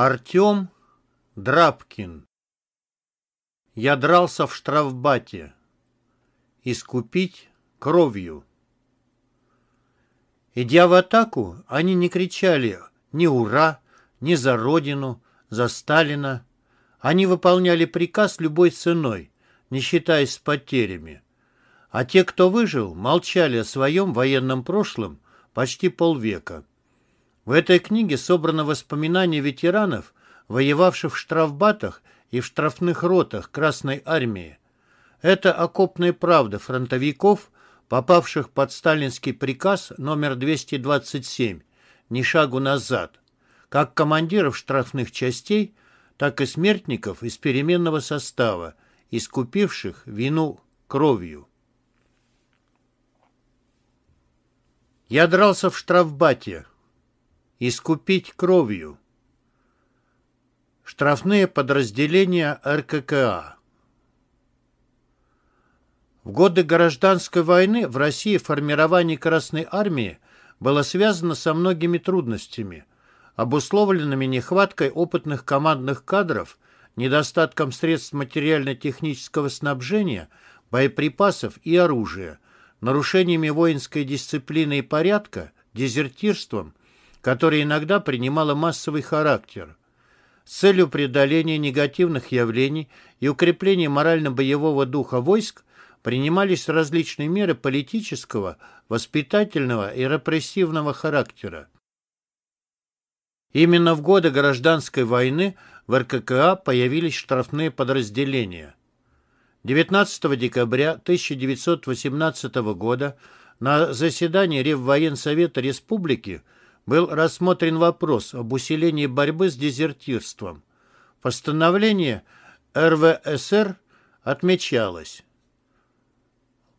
Артем Драбкин Я дрался в штрафбате. Искупить кровью. Идя в атаку, они не кричали ни «Ура!», ни «За Родину!», «За Сталина!». Они выполняли приказ любой ценой, не считаясь с потерями. А те, кто выжил, молчали о своем военном прошлом почти полвека. В этой книге собраны воспоминания ветеранов, воевавших в штрафбатах и в штрафных ротах Красной Армии. Это окопная правда фронтовиков, попавших под сталинский приказ номер 227 «Ни шагу назад», как командиров штрафных частей, так и смертников из переменного состава, искупивших вину кровью. Я дрался в штрафбате, искупить кровью. Штрафные подразделения РККА. В годы гражданской войны в России формирование Красной Армии было связано со многими трудностями, обусловленными нехваткой опытных командных кадров, недостатком средств материально-технического снабжения, боеприпасов и оружия, нарушениями воинской дисциплины и порядка, дезертирством, которое иногда принимало массовый характер. С целью преодоления негативных явлений и укрепления морально-боевого духа войск принимались различные меры политического, воспитательного и репрессивного характера. Именно в годы гражданской войны в РККА появились штрафные подразделения. 19 декабря 1918 года на заседании Реввоенсовета Республики был рассмотрен вопрос об усилении борьбы с дезертирством. В постановлении РВСР отмечалось.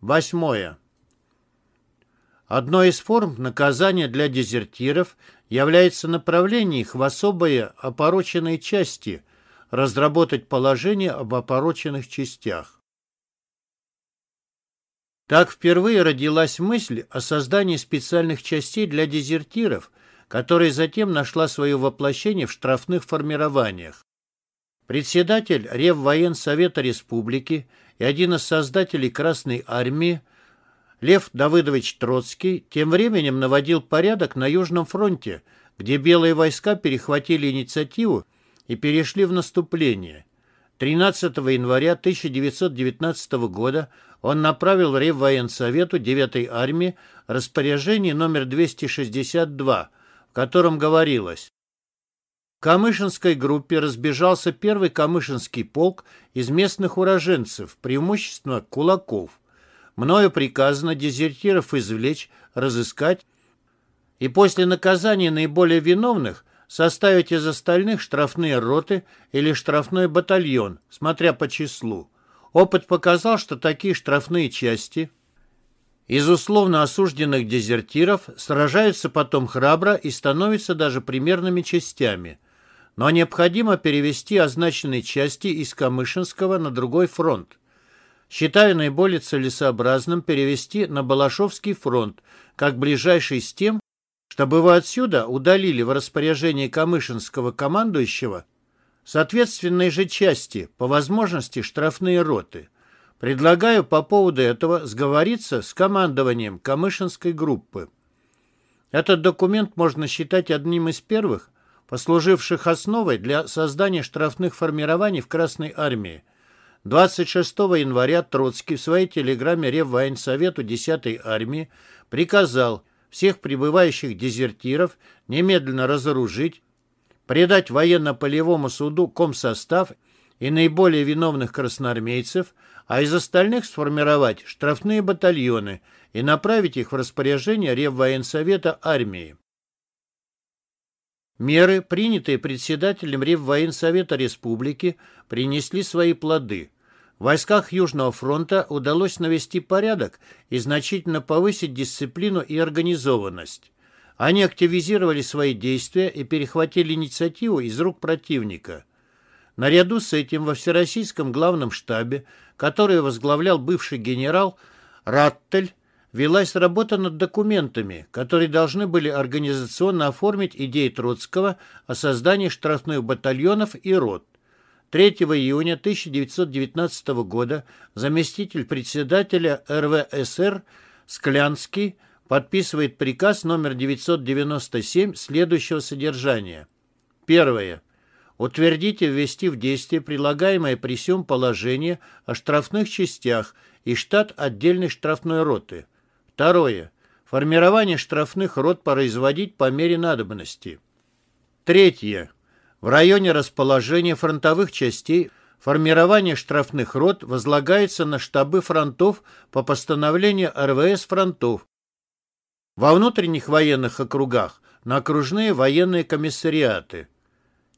Восьмое. Одной из форм наказания для дезертиров является направление их в особые опороченные части, разработать положение об опороченных частях. Так впервые родилась мысль о создании специальных частей для дезертиров, которая затем нашла свое воплощение в штрафных формированиях. Председатель Реввоенсовета Республики и один из создателей Красной Армии Лев Давыдович Троцкий тем временем наводил порядок на Южном фронте, где белые войска перехватили инициативу и перешли в наступление. 13 января 1919 года он направил Реввоенсовету 9-й армии распоряжение номер 262, в котором говорилось в Камышинской группе разбежался первый Камышинский полк из местных уроженцев, преимущественно кулаков. Мною приказано дезертиров извлечь, разыскать и после наказания наиболее виновных составить из остальных штрафные роты или штрафной батальон, смотря по числу. Опыт показал, что такие штрафные части из условно осужденных дезертиров сражаются потом храбро и становятся даже примерными частями. Но необходимо перевести означенные части из Камышинского на другой фронт. Считаю наиболее целесообразным перевести на Балашовский фронт, как ближайший с тем, чтобы его отсюда удалили в распоряжение Камышинского командующего соответственные же части, по возможности штрафные роты. Предлагаю по поводу этого сговориться с командованием Камышинской группы. Этот документ можно считать одним из первых, послуживших основой для создания штрафных формирований в Красной армии. 26 января Троцкий в своей телеграмме Реввоенсовету 10-й армии приказал всех прибывающих дезертиров немедленно разоружить, предать военно-полевому суду комсостав и наиболее виновных красноармейцев, а из остальных сформировать штрафные батальоны и направить их в распоряжение Реввоенсовета армии. Меры, принятые председателем Реввоенсовета Республики, принесли свои плоды. В войсках Южного фронта удалось навести порядок и значительно повысить дисциплину и организованность. Они активизировали свои действия и перехватили инициативу из рук противника. Наряду с этим во Всероссийском главном штабе, который возглавлял бывший генерал Раттель, велась работа над документами, которые должны были организационно оформить идеи Троцкого о создании штрафных батальонов и рот. 3 июня 1919 года заместитель председателя РВСР Склянский подписывает приказ номер 997 следующего содержания. Первое. Утвердите ввести в действие прилагаемое при сём положение о штрафных частях и штат отдельной штрафной роты. Второе. Формирование штрафных рот производить по мере надобности. Третье. В районе расположения фронтовых частей формирование штрафных рот возлагается на штабы фронтов по постановлению РВС фронтов. Во внутренних военных округах на окружные военные комиссариаты.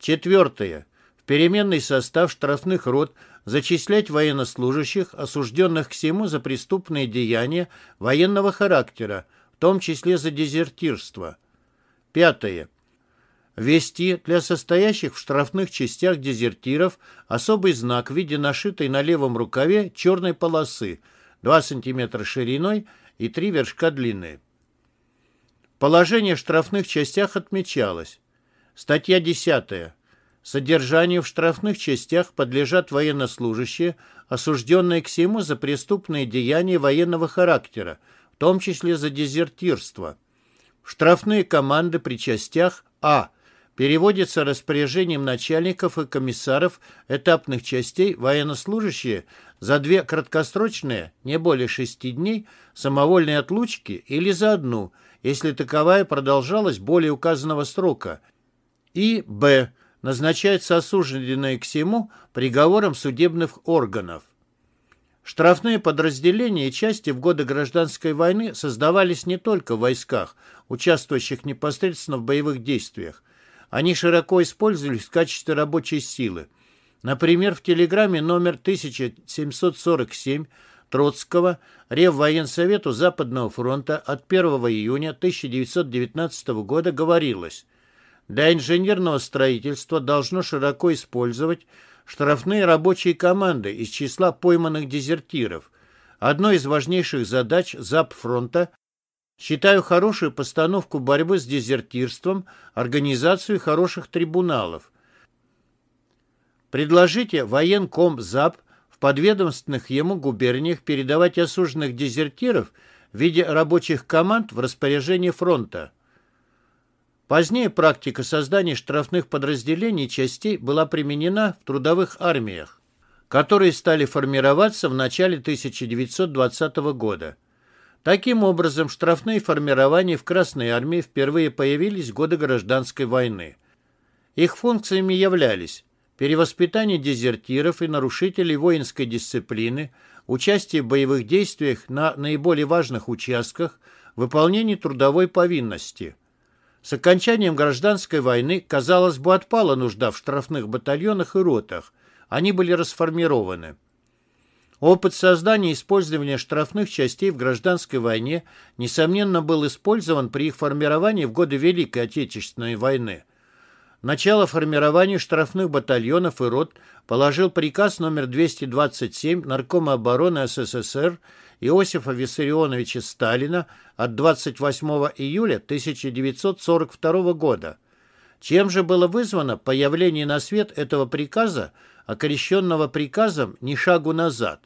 Четвертое. В переменный состав штрафных рот зачислять военнослужащих, осужденных к всему за преступные деяния военного характера, в том числе за дезертирство. Пятое. Ввести для состоящих в штрафных частях дезертиров особый знак в виде нашитой на левом рукаве черной полосы 2 см шириной и 3 вершка длины. Положение в штрафных частях отмечалось. Статья 10. Содержанию в штрафных частях подлежат военнослужащие, осужденные к всему за преступные деяния военного характера, в том числе за дезертирство. В штрафные команды при частях А – переводится распоряжением начальников и комиссаров этапных частей военнослужащие за две краткосрочные, не более шести дней, самовольные отлучки или за одну, если таковая продолжалась более указанного срока, и б. назначается осужденные к всему приговором судебных органов. Штрафные подразделения и части в годы гражданской войны создавались не только в войсках, участвующих непосредственно в боевых действиях, они широко использовались в качестве рабочей силы. Например, в телеграмме номер 1747 Троцкого Реввоенсовету Западного фронта от 1 июня 1919 года говорилось «Для инженерного строительства должно широко использовать штрафные рабочие команды из числа пойманных дезертиров. Одной из важнейших задач Запфронта Считаю хорошую постановку борьбы с дезертирством, организацию хороших трибуналов. Предложите военком ЗАП в подведомственных ему губерниях передавать осужденных дезертиров в виде рабочих команд в распоряжение фронта. Позднее практика создания штрафных подразделений частей была применена в трудовых армиях, которые стали формироваться в начале 1920 года. Таким образом, штрафные формирования в Красной армии впервые появились в годы гражданской войны. Их функциями являлись перевоспитание дезертиров и нарушителей воинской дисциплины, участие в боевых действиях на наиболее важных участках, выполнение трудовой повинности. С окончанием гражданской войны, казалось бы, отпала нужда в штрафных батальонах и ротах. Они были расформированы. Опыт создания и использования штрафных частей в гражданской войне, несомненно, был использован при их формировании в годы Великой Отечественной войны. Начало формирования штрафных батальонов и рот положил приказ номер 227 Наркома обороны СССР Иосифа Виссарионовича Сталина от 28 июля 1942 года. Чем же было вызвано появление на свет этого приказа, окрещенного приказом «Ни шагу назад»?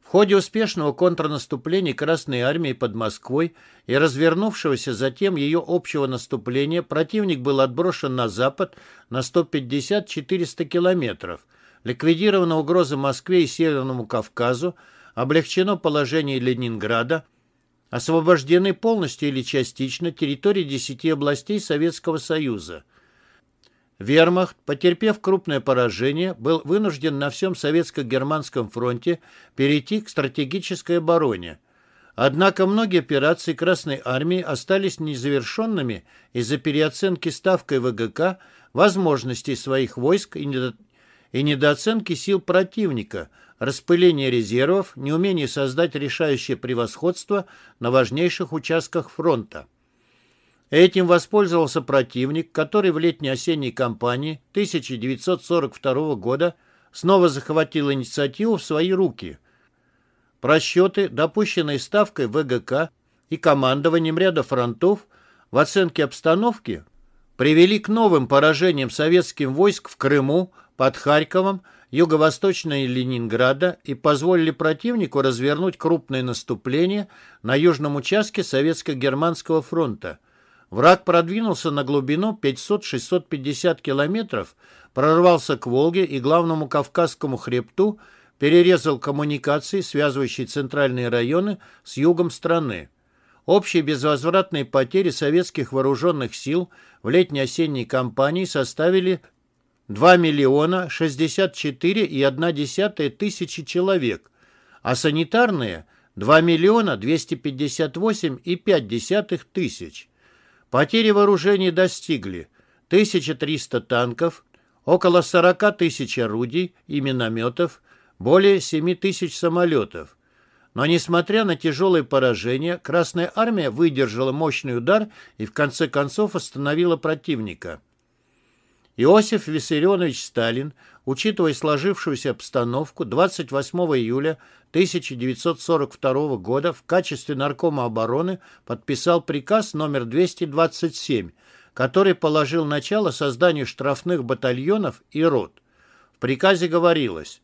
В ходе успешного контрнаступления Красной Армии под Москвой и развернувшегося затем ее общего наступления противник был отброшен на запад на 150-400 километров, ликвидирована угроза Москве и Северному Кавказу, облегчено положение Ленинграда, освобождены полностью или частично территории 10 областей Советского Союза. Вермахт, потерпев крупное поражение, был вынужден на всем советско-германском фронте перейти к стратегической обороне. Однако многие операции Красной Армии остались незавершенными из-за переоценки ставкой ВГК возможностей своих войск и. И недооценки сил противника, распыления резервов, неумения создать решающее превосходство на важнейших участках фронта. Этим воспользовался противник, который в летней-осенней кампании 1942 года снова захватил инициативу в свои руки. Просчеты, допущенные ставкой ВГК и командованием ряда фронтов в оценке обстановки, привели к новым поражениям советским войск в Крыму, под Харьковом, юго-восточной Ленинграда и позволили противнику развернуть крупное наступление на южном участке Советско-Германского фронта – Враг продвинулся на глубину 500-650 километров, прорвался к Волге и главному Кавказскому хребту, перерезал коммуникации, связывающие центральные районы с югом страны. Общие безвозвратные потери советских вооруженных сил в летней-осенней кампании составили 2 миллиона 64,1 тысячи человек, а санитарные – 2 миллиона 258,5 тысяч. Потери вооружений достигли 1300 танков, около 40 тысяч орудий и минометов, более 7 тысяч самолетов. Но, несмотря на тяжелые поражения, Красная Армия выдержала мощный удар и в конце концов остановила противника. Иосиф Виссарионович Сталин, учитывая сложившуюся обстановку, 28 июля 1942 года в качестве наркома обороны подписал приказ номер 227, который положил начало созданию штрафных батальонов и рот. В приказе говорилось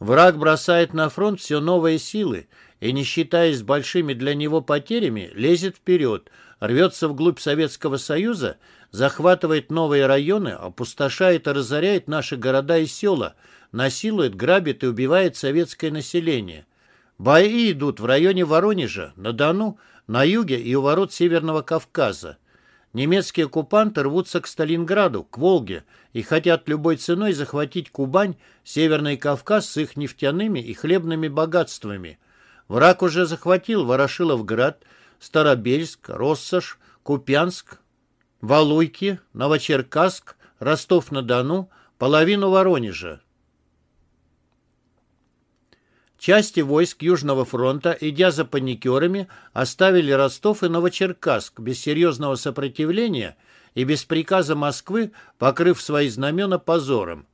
Враг бросает на фронт все новые силы и, не считаясь большими для него потерями, лезет вперед, рвется вглубь Советского Союза, захватывает новые районы, опустошает и разоряет наши города и села, насилует, грабит и убивает советское население. Бои идут в районе Воронежа, на Дону, на юге и у ворот Северного Кавказа. Немецкие оккупанты рвутся к Сталинграду, к Волге и хотят любой ценой захватить Кубань, Северный Кавказ с их нефтяными и хлебными богатствами. Враг уже захватил Ворошиловград, Старобельск, Россош, Купянск, Валуйки, Новочеркасск, Ростов-на-Дону, половину Воронежа. Части войск Южного фронта, идя за паникерами, оставили Ростов и Новочеркасск без серьезного сопротивления и без приказа Москвы, покрыв свои знамена позором.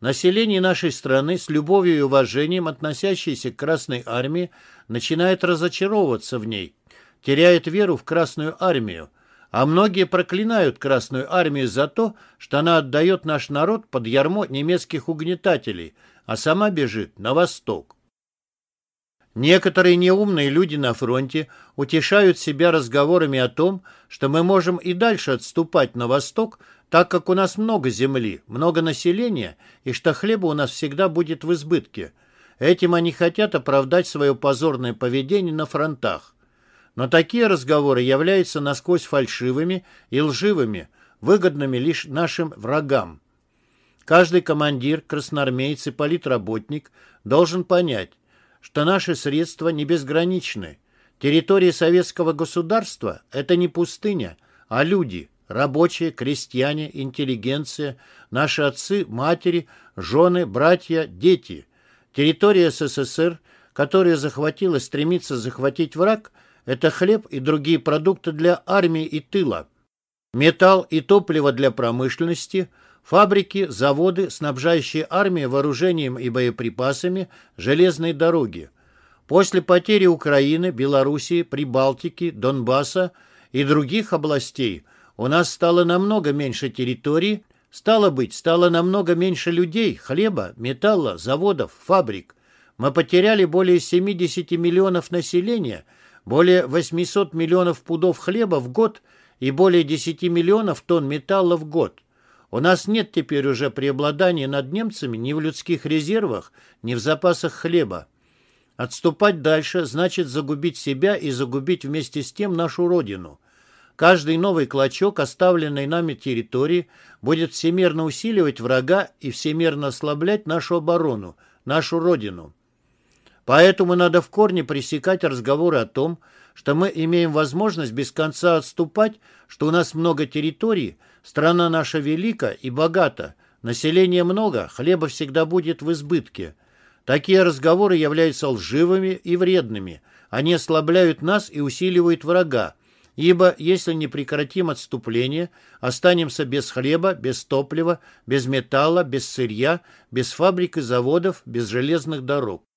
Население нашей страны, с любовью и уважением относящееся к Красной Армии, начинает разочаровываться в ней, теряет веру в Красную Армию, а многие проклинают Красную Армию за то, что она отдает наш народ под ярмо немецких угнетателей, а сама бежит на восток. Некоторые неумные люди на фронте утешают себя разговорами о том, что мы можем и дальше отступать на восток, так как у нас много земли, много населения, и что хлеба у нас всегда будет в избытке. Этим они хотят оправдать свое позорное поведение на фронтах. Но такие разговоры являются насквозь фальшивыми и лживыми, выгодными лишь нашим врагам. Каждый командир, красноармеец и политработник должен понять, что наши средства не безграничны. Территория советского государства – это не пустыня, а люди, рабочие, крестьяне, интеллигенция, наши отцы, матери, жены, братья, дети. Территория СССР, которая захватила стремится захватить враг, это хлеб и другие продукты для армии и тыла, металл и топливо для промышленности – Фабрики, заводы, снабжающие армию вооружением и боеприпасами, железные дороги. После потери Украины, Белоруссии, Прибалтики, Донбасса и других областей у нас стало намного меньше территорий, стало быть, стало намного меньше людей, хлеба, металла, заводов, фабрик. Мы потеряли более 70 миллионов населения, более 800 миллионов пудов хлеба в год и более 10 миллионов тонн металла в год. У нас нет теперь уже преобладания над немцами ни в людских резервах, ни в запасах хлеба. Отступать дальше значит загубить себя и загубить вместе с тем нашу родину. Каждый новый клочок оставленной нами территории будет всемерно усиливать врага и всемерно ослаблять нашу оборону, нашу родину. Поэтому надо в корне пресекать разговоры о том, что мы имеем возможность без конца отступать, что у нас много территорий, страна наша велика и богата, населения много, хлеба всегда будет в избытке. Такие разговоры являются лживыми и вредными. Они ослабляют нас и усиливают врага, ибо если не прекратим отступление, останемся без хлеба, без топлива, без металла, без сырья, без фабрик и заводов, без железных дорог.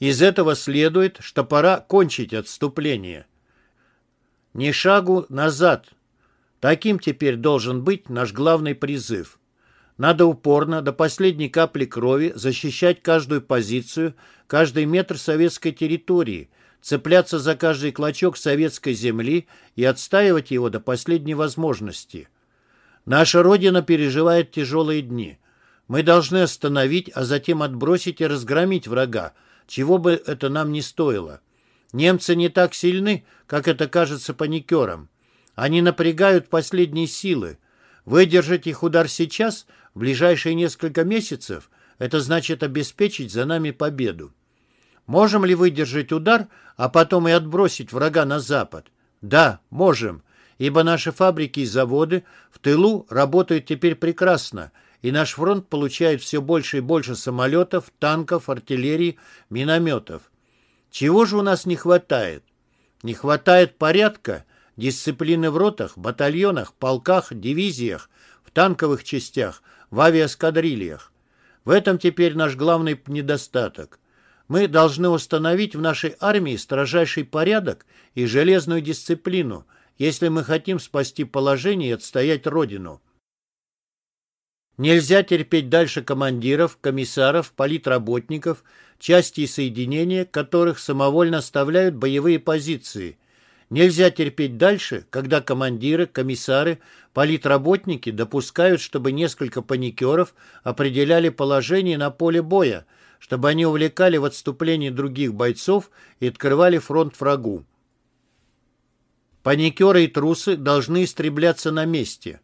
Из этого следует, что пора кончить отступление. Ни шагу назад. Таким теперь должен быть наш главный призыв. Надо упорно, до последней капли крови, защищать каждую позицию, каждый метр советской территории, цепляться за каждый клочок советской земли и отстаивать его до последней возможности. Наша Родина переживает тяжелые дни. Мы должны остановить, а затем отбросить и разгромить врага, чего бы это нам не стоило. Немцы не так сильны, как это кажется паникерам. Они напрягают последние силы. Выдержать их удар сейчас, в ближайшие несколько месяцев, это значит обеспечить за нами победу. Можем ли выдержать удар, а потом и отбросить врага на запад? Да, можем, ибо наши фабрики и заводы в тылу работают теперь прекрасно, и наш фронт получает все больше и больше самолетов, танков, артиллерии, минометов. Чего же у нас не хватает? Не хватает порядка, дисциплины в ротах, батальонах, полках, дивизиях, в танковых частях, в авиаскадрильях. В этом теперь наш главный недостаток. Мы должны установить в нашей армии строжайший порядок и железную дисциплину, если мы хотим спасти положение и отстоять Родину. Нельзя терпеть дальше командиров, комиссаров, политработников, части и соединения, которых самовольно оставляют боевые позиции. Нельзя терпеть дальше, когда командиры, комиссары, политработники допускают, чтобы несколько паникеров определяли положение на поле боя, чтобы они увлекали в отступление других бойцов и открывали фронт врагу. Паникеры и трусы должны истребляться на месте.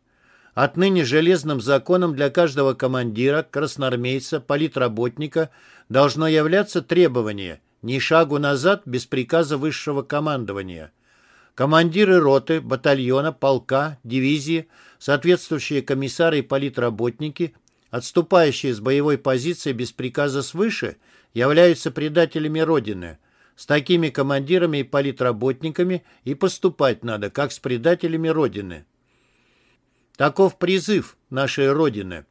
Отныне железным законом для каждого командира, красноармейца, политработника должно являться требование «ни шагу назад без приказа высшего командования». Командиры роты, батальона, полка, дивизии, соответствующие комиссары и политработники, отступающие с боевой позиции без приказа свыше, являются предателями Родины. С такими командирами и политработниками и поступать надо, как с предателями Родины. Таков призыв нашей Родины.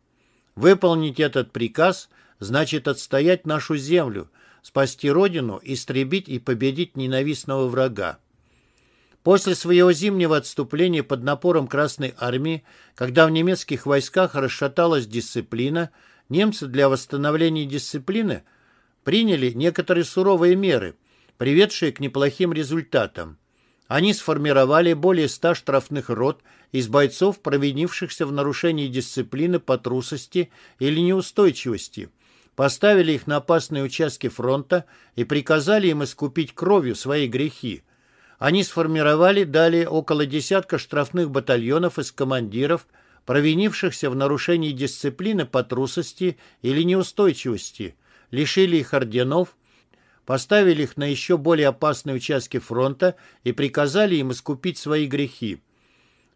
Выполнить этот приказ значит отстоять нашу землю, спасти Родину, истребить и победить ненавистного врага. После своего зимнего отступления под напором Красной Армии, когда в немецких войсках расшаталась дисциплина, немцы для восстановления дисциплины приняли некоторые суровые меры, приведшие к неплохим результатам. Они сформировали более ста штрафных рот из бойцов, провинившихся в нарушении дисциплины по трусости или неустойчивости, поставили их на опасные участки фронта и приказали им искупить кровью свои грехи. Они сформировали далее около десятка штрафных батальонов из командиров, провинившихся в нарушении дисциплины по трусости или неустойчивости, лишили их орденов, поставили их на еще более опасные участки фронта и приказали им искупить свои грехи.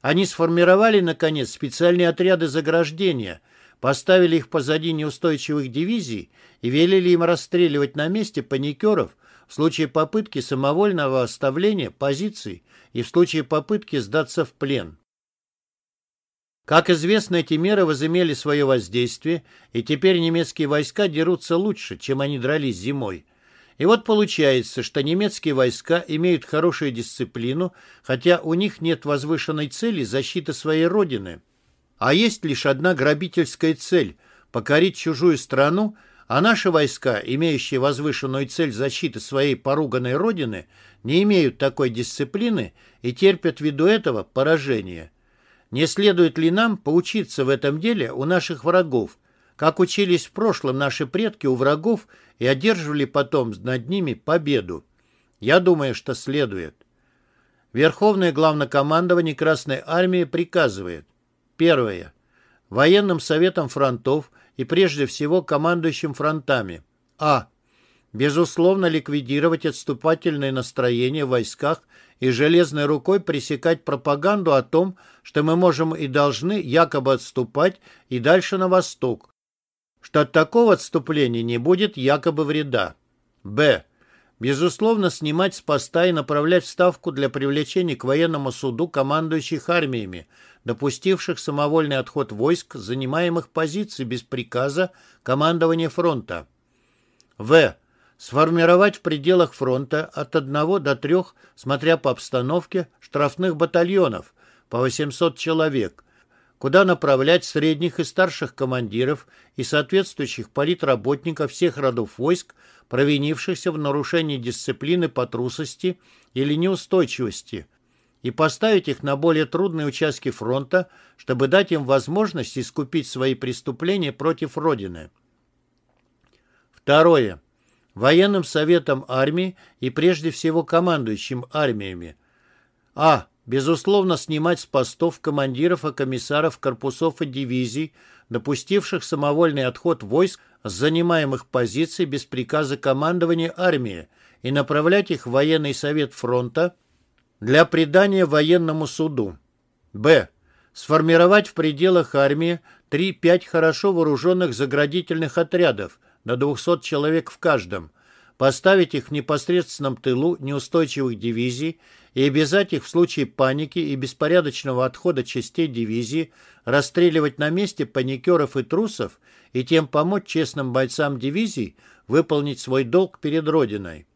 Они сформировали, наконец, специальные отряды заграждения, поставили их позади неустойчивых дивизий и велели им расстреливать на месте паникеров в случае попытки самовольного оставления позиций и в случае попытки сдаться в плен. Как известно, эти меры возымели свое воздействие, и теперь немецкие войска дерутся лучше, чем они дрались зимой. И вот получается, что немецкие войска имеют хорошую дисциплину, хотя у них нет возвышенной цели защиты своей родины. А есть лишь одна грабительская цель – покорить чужую страну, а наши войска, имеющие возвышенную цель защиты своей поруганной родины, не имеют такой дисциплины и терпят ввиду этого поражение. Не следует ли нам поучиться в этом деле у наших врагов, как учились в прошлом наши предки у врагов и одерживали потом над ними победу. Я думаю, что следует. Верховное главнокомандование Красной Армии приказывает. Первое. Военным советам фронтов и прежде всего командующим фронтами. А. Безусловно, ликвидировать отступательные настроения в войсках и железной рукой пресекать пропаганду о том, что мы можем и должны якобы отступать и дальше на восток, что от такого отступления не будет якобы вреда. Б. Безусловно, снимать с поста и направлять в Ставку для привлечения к военному суду командующих армиями, допустивших самовольный отход войск, занимаемых позиций без приказа командования фронта. В. Сформировать в пределах фронта от 1 до 3, смотря по обстановке, штрафных батальонов по 800 человек, куда направлять средних и старших командиров и соответствующих политработников всех родов войск, провинившихся в нарушении дисциплины по трусости или неустойчивости, и поставить их на более трудные участки фронта, чтобы дать им возможность искупить свои преступления против Родины. Второе. Военным советом армии и прежде всего командующим армиями. А. Безусловно, снимать с постов командиров и комиссаров корпусов и дивизий, допустивших самовольный отход войск с занимаемых позиций без приказа командования армии и направлять их в военный совет фронта для предания военному суду. Б. Сформировать в пределах армии 3-5 хорошо вооруженных заградительных отрядов до 200 человек в каждом, поставить их в непосредственном тылу неустойчивых дивизий и обязать их в случае паники и беспорядочного отхода частей дивизии расстреливать на месте паникеров и трусов и тем помочь честным бойцам дивизий выполнить свой долг перед Родиной.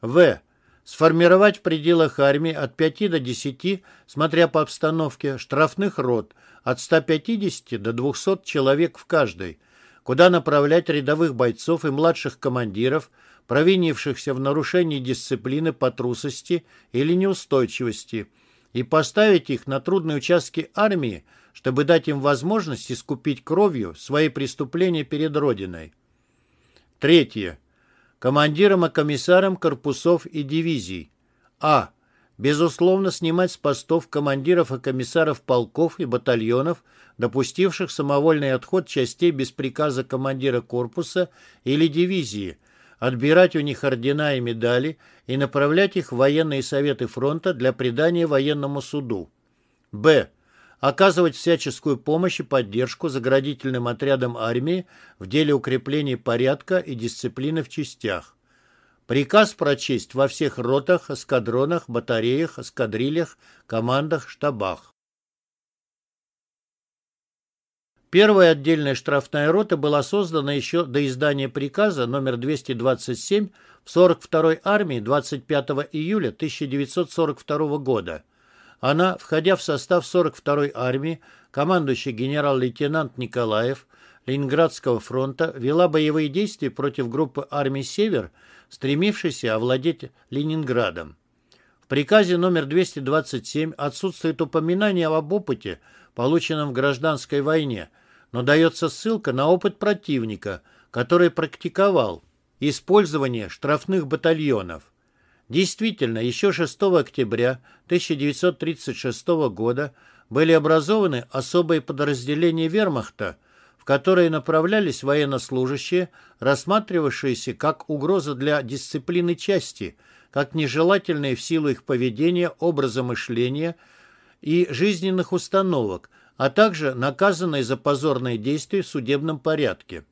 В. Сформировать в пределах армии от 5 до 10, смотря по обстановке, штрафных рот от 150 до 200 человек в каждой, куда направлять рядовых бойцов и младших командиров, провинившихся в нарушении дисциплины по трусости или неустойчивости, и поставить их на трудные участки армии, чтобы дать им возможность искупить кровью свои преступления перед Родиной. Третье. Командирам и комиссарам корпусов и дивизий. А. Безусловно, снимать с постов командиров и комиссаров полков и батальонов, допустивших самовольный отход частей без приказа командира корпуса или дивизии, отбирать у них ордена и медали и направлять их в военные советы фронта для предания военному суду. Б оказывать всяческую помощь и поддержку заградительным отрядам армии в деле укрепления порядка и дисциплины в частях. Приказ прочесть во всех ротах, эскадронах, батареях, эскадрильях, командах, штабах. Первая отдельная штрафная рота была создана еще до издания приказа номер 227 в 42-й армии 25 июля 1942 года. Она, входя в состав 42-й армии, командующий генерал-лейтенант Николаев Ленинградского фронта вела боевые действия против группы армий «Север», стремившейся овладеть Ленинградом. В приказе номер 227 отсутствует упоминание об опыте, полученном в гражданской войне, но дается ссылка на опыт противника, который практиковал использование штрафных батальонов. Действительно, еще 6 октября 1936 года были образованы особые подразделения вермахта, в которые направлялись военнослужащие, рассматривавшиеся как угроза для дисциплины части, как нежелательные в силу их поведения, образа мышления и жизненных установок, а также наказанные за позорные действия в судебном порядке.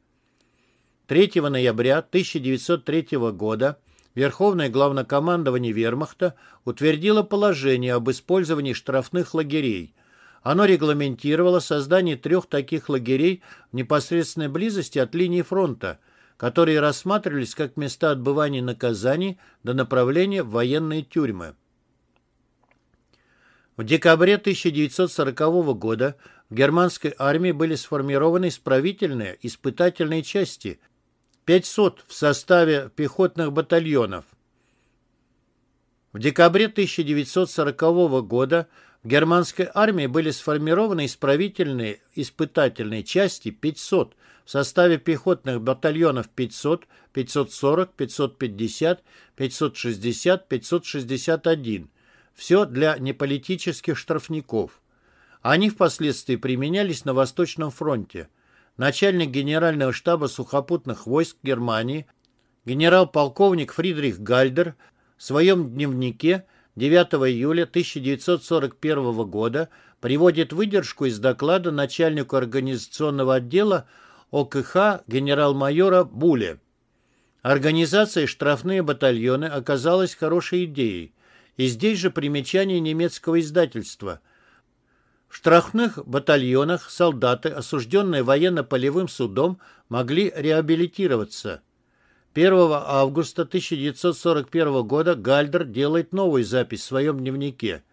3 ноября 1903 года Верховное Главнокомандование Вермахта утвердило положение об использовании штрафных лагерей. Оно регламентировало создание трех таких лагерей в непосредственной близости от линии фронта, которые рассматривались как места отбывания наказаний до направления в военные тюрьмы. В декабре 1940 года в германской армии были сформированы исправительные испытательные части – 500 в составе пехотных батальонов. В декабре 1940 года в германской армии были сформированы исправительные испытательные части 500 в составе пехотных батальонов 500, 540, 550, 560, 561, Все для неполитических штрафников. Они впоследствии применялись на Восточном фронте. Начальник Генерального штаба сухопутных войск Германии генерал-полковник Фридрих Гальдер в своем дневнике 9 июля 1941 года приводит выдержку из доклада начальнику организационного отдела ОКХ генерал-майора Буле. Организация штрафные батальоны оказалась хорошей идеей. И здесь же примечание немецкого издательства. В штрафных батальонах солдаты, осужденные военно-полевым судом, могли реабилитироваться. 1 августа 1941 года Гальдер делает новую запись в своем дневнике.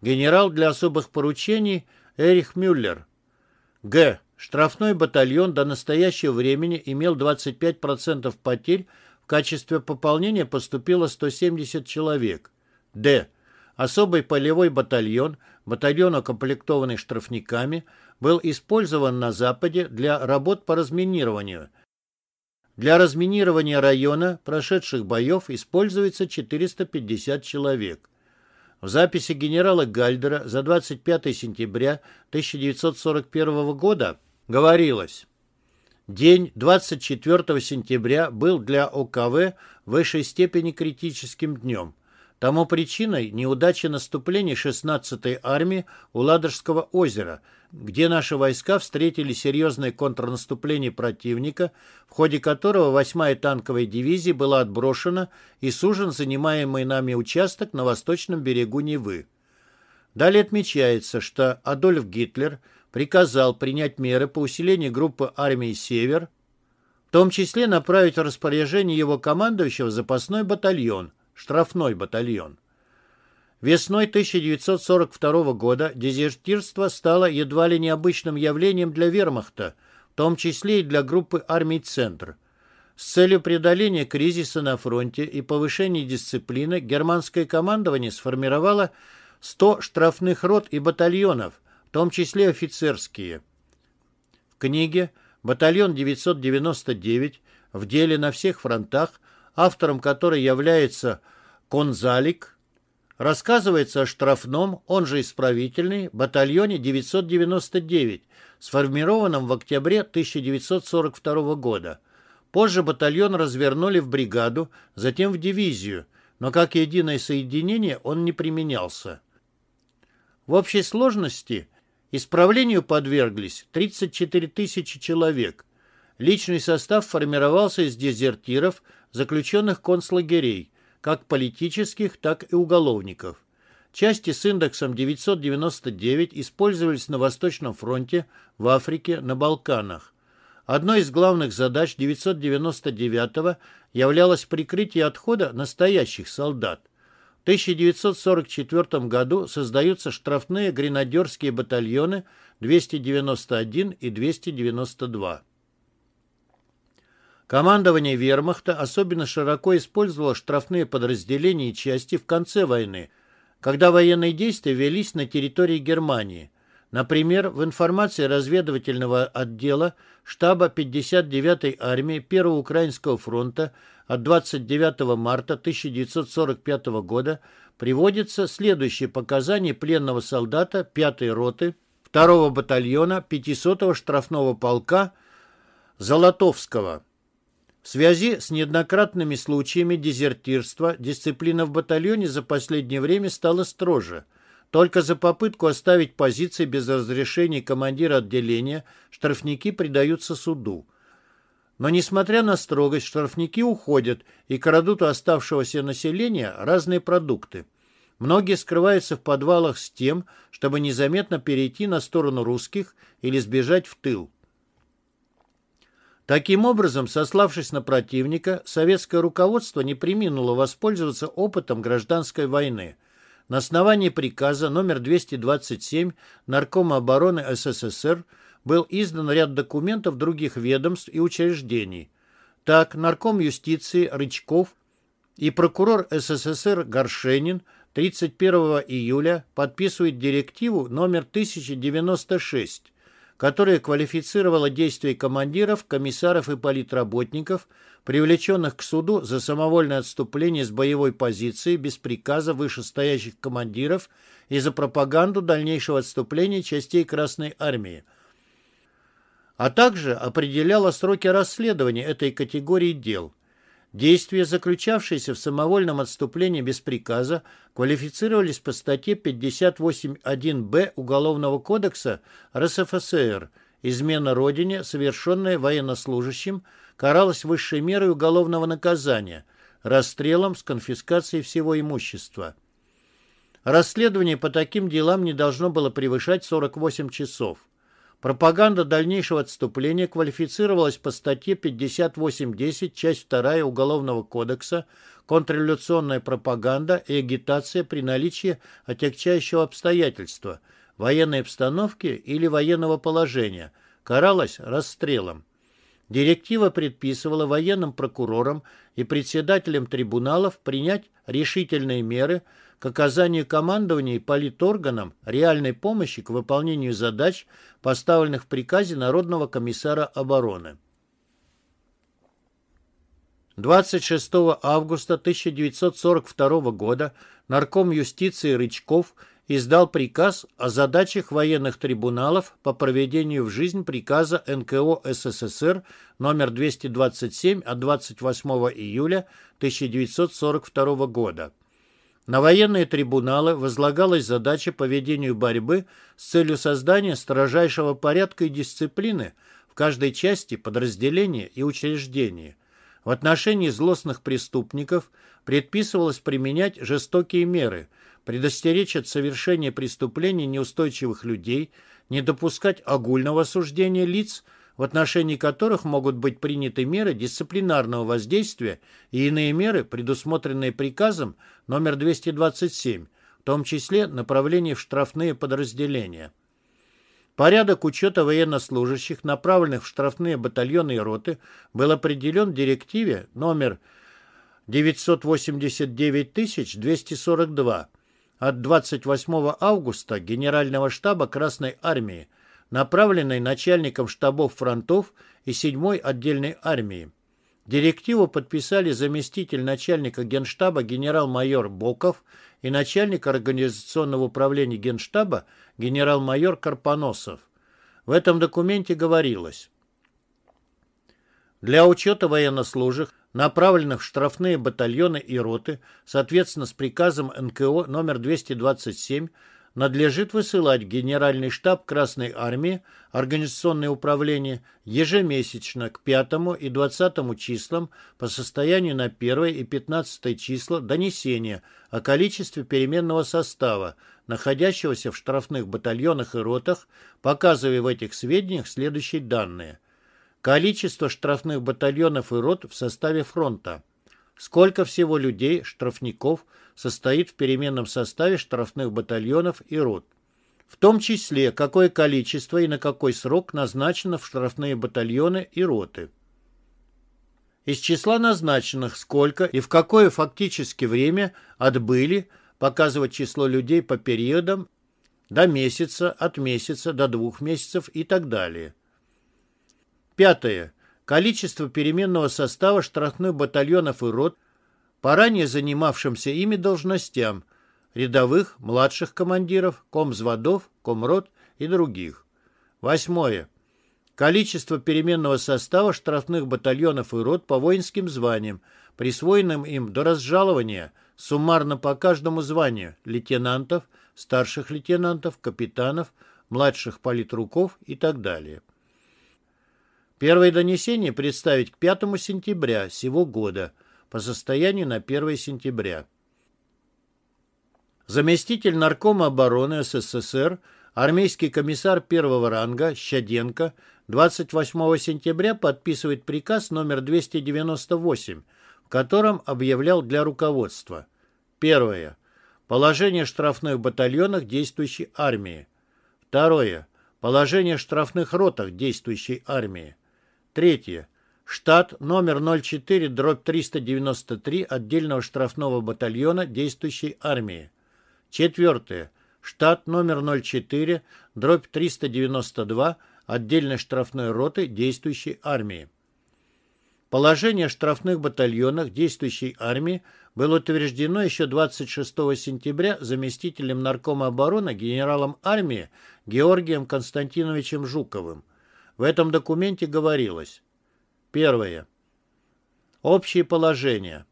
Генерал для особых поручений Эрих Мюллер. Г. Штрафной батальон до настоящего времени имел 25% потерь, в качестве пополнения поступило 170 человек. Д. Особый полевой батальон, батальон, укомплектованный штрафниками, был использован на Западе для работ по разминированию. Для разминирования района прошедших боев используется 450 человек. В записи генерала Гальдера за 25 сентября 1941 года говорилось День 24 сентября был для ОКВ в высшей степени критическим днем. Тому причиной неудача наступления 16-й армии у Ладожского озера, где наши войска встретили серьезное контрнаступление противника, в ходе которого 8-я танковая дивизия была отброшена и сужен занимаемый нами участок на восточном берегу Невы. Далее отмечается, что Адольф Гитлер приказал принять меры по усилению группы армии «Север», в том числе направить в распоряжение его командующего запасной батальон, штрафной батальон. Весной 1942 года дезертирство стало едва ли необычным явлением для вермахта, в том числе и для группы армий «Центр». С целью преодоления кризиса на фронте и повышения дисциплины германское командование сформировало 100 штрафных рот и батальонов, в том числе офицерские. В книге «Батальон 999» в деле на всех фронтах, автором которой является Конзалик, рассказывается о штрафном, он же исправительный, батальоне 999, сформированном в октябре 1942 года. Позже батальон развернули в бригаду, затем в дивизию, но как единое соединение он не применялся. В общей сложности исправлению подверглись 34 тысячи человек. Личный состав формировался из дезертиров, заключенных концлагерей, как политических, так и уголовников. Части с индексом 999 использовались на Восточном фронте, в Африке, на Балканах. Одной из главных задач 999 являлось прикрытие отхода настоящих солдат. В 1944 году создаются штрафные гренадерские батальоны 291 и 292. Командование вермахта особенно широко использовало штрафные подразделения и части в конце войны, когда военные действия велись на территории Германии. Например, в информации разведывательного отдела штаба 59-й армии Первого Украинского фронта от 29 марта 1945 года приводится следующее показание пленного солдата 5-й роты 2-го батальона 500-го штрафного полка Золотовского. В связи с неоднократными случаями дезертирства дисциплина в батальоне за последнее время стала строже. Только за попытку оставить позиции без разрешения командира отделения штрафники предаются суду. Но, несмотря на строгость, штрафники уходят и крадут у оставшегося населения разные продукты. Многие скрываются в подвалах с тем, чтобы незаметно перейти на сторону русских или сбежать в тыл. Таким образом, сославшись на противника, советское руководство не приминуло воспользоваться опытом гражданской войны. На основании приказа номер 227 Наркома обороны СССР был издан ряд документов других ведомств и учреждений. Так, Нарком юстиции Рычков и прокурор СССР Горшенин 31 июля подписывает директиву номер 1096 которое квалифицировало действия командиров, комиссаров и политработников, привлеченных к суду за самовольное отступление с боевой позиции без приказа вышестоящих командиров и за пропаганду дальнейшего отступления частей Красной Армии, а также определяло сроки расследования этой категории дел. Действия, заключавшиеся в самовольном отступлении без приказа, квалифицировались по статье 58.1б Уголовного кодекса РСФСР «Измена Родине, совершенная военнослужащим, каралась высшей мерой уголовного наказания – расстрелом с конфискацией всего имущества». Расследование по таким делам не должно было превышать 48 часов. Пропаганда дальнейшего отступления квалифицировалась по статье 58.10, часть 2 Уголовного кодекса «Контрреволюционная пропаганда и агитация при наличии отягчающего обстоятельства, военной обстановки или военного положения» каралась расстрелом. Директива предписывала военным прокурорам и председателям трибуналов принять решительные меры к оказанию командования и политорганам реальной помощи к выполнению задач, поставленных в приказе Народного комиссара обороны. 26 августа 1942 года нарком юстиции Рычков издал приказ о задачах военных трибуналов по проведению в жизнь приказа НКО СССР номер 227 от 28 июля 1942 года. На военные трибуналы возлагалась задача по ведению борьбы с целью создания строжайшего порядка и дисциплины в каждой части, подразделении и учреждении. В отношении злостных преступников предписывалось применять жестокие меры, предостеречь от совершения преступлений неустойчивых людей, не допускать огульного осуждения лиц, в отношении которых могут быть приняты меры дисциплинарного воздействия и иные меры, предусмотренные приказом номер 227, в том числе направление в штрафные подразделения. Порядок учета военнослужащих, направленных в штрафные батальоны и роты, был определен в директиве номер 989242 от 28 августа Генерального штаба Красной Армии, направленной начальником штабов фронтов и 7-й отдельной армии. Директиву подписали заместитель начальника Генштаба генерал-майор Боков и начальник организационного управления Генштаба генерал-майор Карпоносов. В этом документе говорилось для учета военнослужащих, направленных в штрафные батальоны и роты, соответственно с приказом НКО номер 227, надлежит высылать в Генеральный штаб Красной Армии Организационное управление ежемесячно к 5 и 20 числам по состоянию на 1 и 15 числа донесения о количестве переменного состава, находящегося в штрафных батальонах и ротах, показывая в этих сведениях следующие данные. Количество штрафных батальонов и рот в составе фронта. Сколько всего людей, штрафников, состоит в переменном составе штрафных батальонов и рот. В том числе, какое количество и на какой срок назначено в штрафные батальоны и роты. Из числа назначенных сколько и в какое фактически время отбыли, показывать число людей по периодам до месяца, от месяца до двух месяцев и так далее. Пятое. Количество переменного состава штрафных батальонов и рот по ранее занимавшимся ими должностям рядовых, младших командиров, комзводов, комрот и других. Восьмое. Количество переменного состава штрафных батальонов и рот по воинским званиям, присвоенным им до разжалования, суммарно по каждому званию лейтенантов, старших лейтенантов, капитанов, младших политруков и так далее. Первое донесение представить к 5 сентября сего года по состоянию на 1 сентября. Заместитель наркома обороны СССР, армейский комиссар первого ранга Щаденко 28 сентября подписывает приказ номер 298, в котором объявлял для руководства. Первое. Положение штрафных батальонах действующей армии. Второе. Положение штрафных ротах действующей армии. Третье. Штат номер 04 дробь 393 отдельного штрафного батальона действующей армии. Четвертое. Штат номер 04 дробь 392 отдельной штрафной роты действующей армии. Положение о штрафных батальонах действующей армии было утверждено еще 26 сентября заместителем наркома обороны генералом армии Георгием Константиновичем Жуковым. В этом документе говорилось. Первое. Общие положения.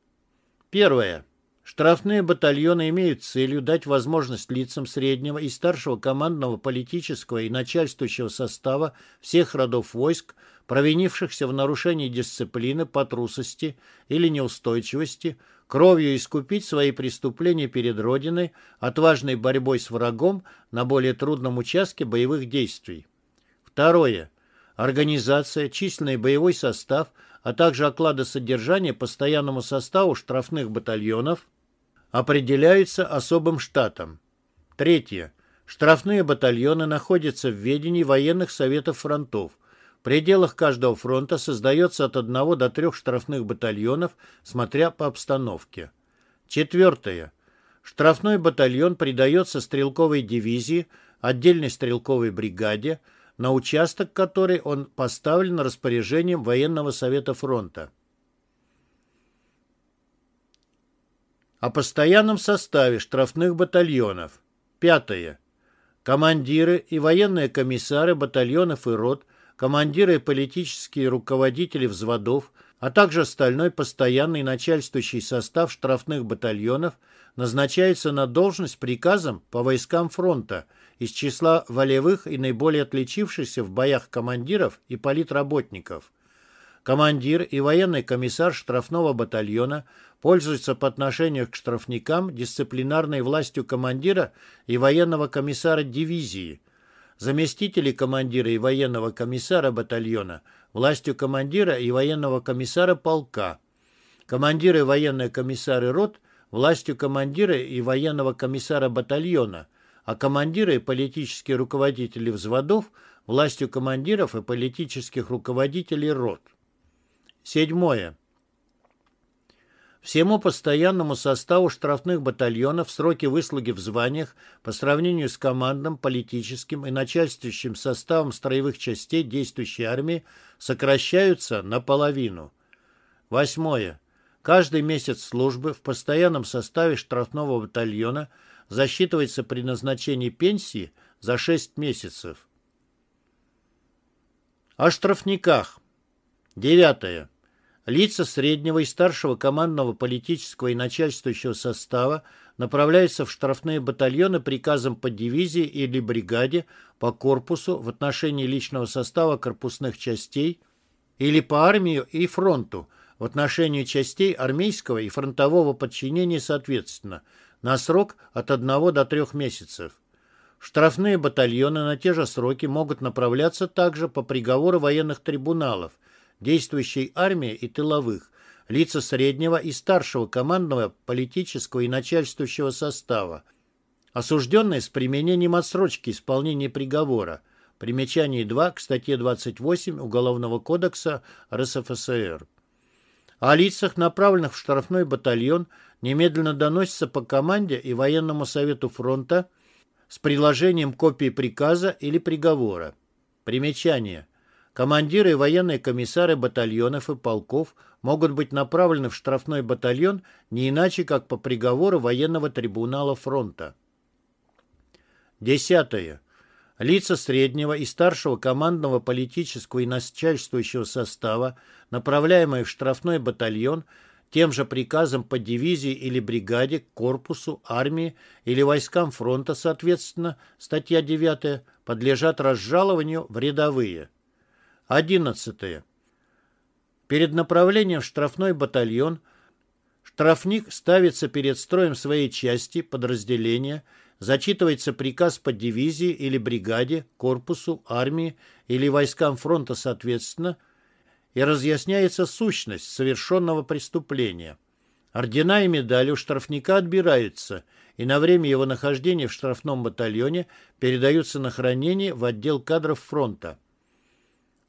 Первое. Штрафные батальоны имеют целью дать возможность лицам среднего и старшего командного политического и начальствующего состава всех родов войск, провинившихся в нарушении дисциплины по трусости или неустойчивости, кровью искупить свои преступления перед Родиной, отважной борьбой с врагом на более трудном участке боевых действий. Второе. Организация, численный боевой состав, а также оклады содержания постоянному составу штрафных батальонов определяются особым штатом. Третье. Штрафные батальоны находятся в ведении военных советов фронтов. В пределах каждого фронта создается от одного до трех штрафных батальонов, смотря по обстановке. Четвертое. Штрафной батальон придается стрелковой дивизии, отдельной стрелковой бригаде, на участок который он поставлен распоряжением военного совета фронта. О постоянном составе штрафных батальонов. Пятое. Командиры и военные комиссары батальонов и рот, командиры и политические руководители взводов, а также остальной постоянный начальствующий состав штрафных батальонов назначается на должность приказом по войскам фронта из числа волевых и наиболее отличившихся в боях командиров и политработников. Командир и военный комиссар штрафного батальона пользуются по отношению к штрафникам дисциплинарной властью командира и военного комиссара дивизии, заместители командира и военного комиссара батальона властью командира и военного комиссара полка, командиры и военные комиссары рот властью командира и военного комиссара батальона, а командиры и политические руководители взводов властью командиров и политических руководителей рот. Седьмое. Всему постоянному составу штрафных батальонов сроки выслуги в званиях по сравнению с командным, политическим и начальствующим составом строевых частей действующей армии сокращаются наполовину. Восьмое. Каждый месяц службы в постоянном составе штрафного батальона засчитывается при назначении пенсии за 6 месяцев. О штрафниках. Девятое. Лица среднего и старшего командного политического и начальствующего состава направляются в штрафные батальоны приказом по дивизии или бригаде, по корпусу в отношении личного состава корпусных частей или по армии и фронту в отношении частей армейского и фронтового подчинения соответственно, на срок от 1 до 3 месяцев. Штрафные батальоны на те же сроки могут направляться также по приговору военных трибуналов, действующей армии и тыловых, лица среднего и старшего командного, политического и начальствующего состава, осужденные с применением отсрочки исполнения приговора, примечание 2 к статье 28 Уголовного кодекса РСФСР. О лицах, направленных в штрафной батальон, немедленно доносится по команде и военному совету фронта с приложением копии приказа или приговора. Примечание. Командиры и военные комиссары батальонов и полков могут быть направлены в штрафной батальон не иначе, как по приговору военного трибунала фронта. Десятое. Лица среднего и старшего командного политического и начальствующего состава, направляемые в штрафной батальон, тем же приказом по дивизии или бригаде, корпусу, армии или войскам фронта, соответственно, статья 9, подлежат разжалованию в рядовые. 11. Перед направлением в штрафной батальон штрафник ставится перед строем своей части, подразделения, зачитывается приказ по дивизии или бригаде, корпусу, армии или войскам фронта соответственно и разъясняется сущность совершенного преступления. Ордена и медали у штрафника отбираются и на время его нахождения в штрафном батальоне передаются на хранение в отдел кадров фронта.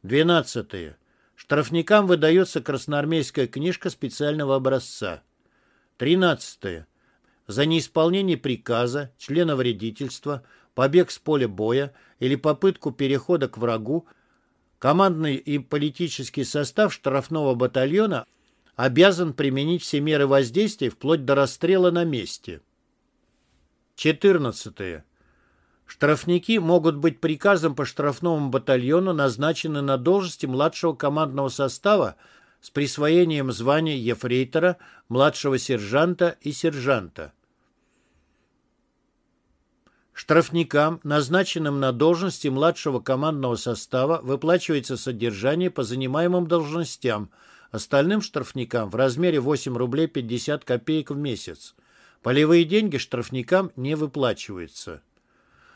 12. Штрафникам выдается красноармейская книжка специального образца. 13. За неисполнение приказа, члена вредительства, побег с поля боя или попытку перехода к врагу, командный и политический состав штрафного батальона обязан применить все меры воздействия вплоть до расстрела на месте. 14. Штрафники могут быть приказом по штрафному батальону назначены на должности младшего командного состава с присвоением звания ефрейтора, младшего сержанта и сержанта. Штрафникам, назначенным на должности младшего командного состава, выплачивается содержание по занимаемым должностям, остальным штрафникам в размере 8 рублей 50 копеек в месяц. Полевые деньги штрафникам не выплачиваются.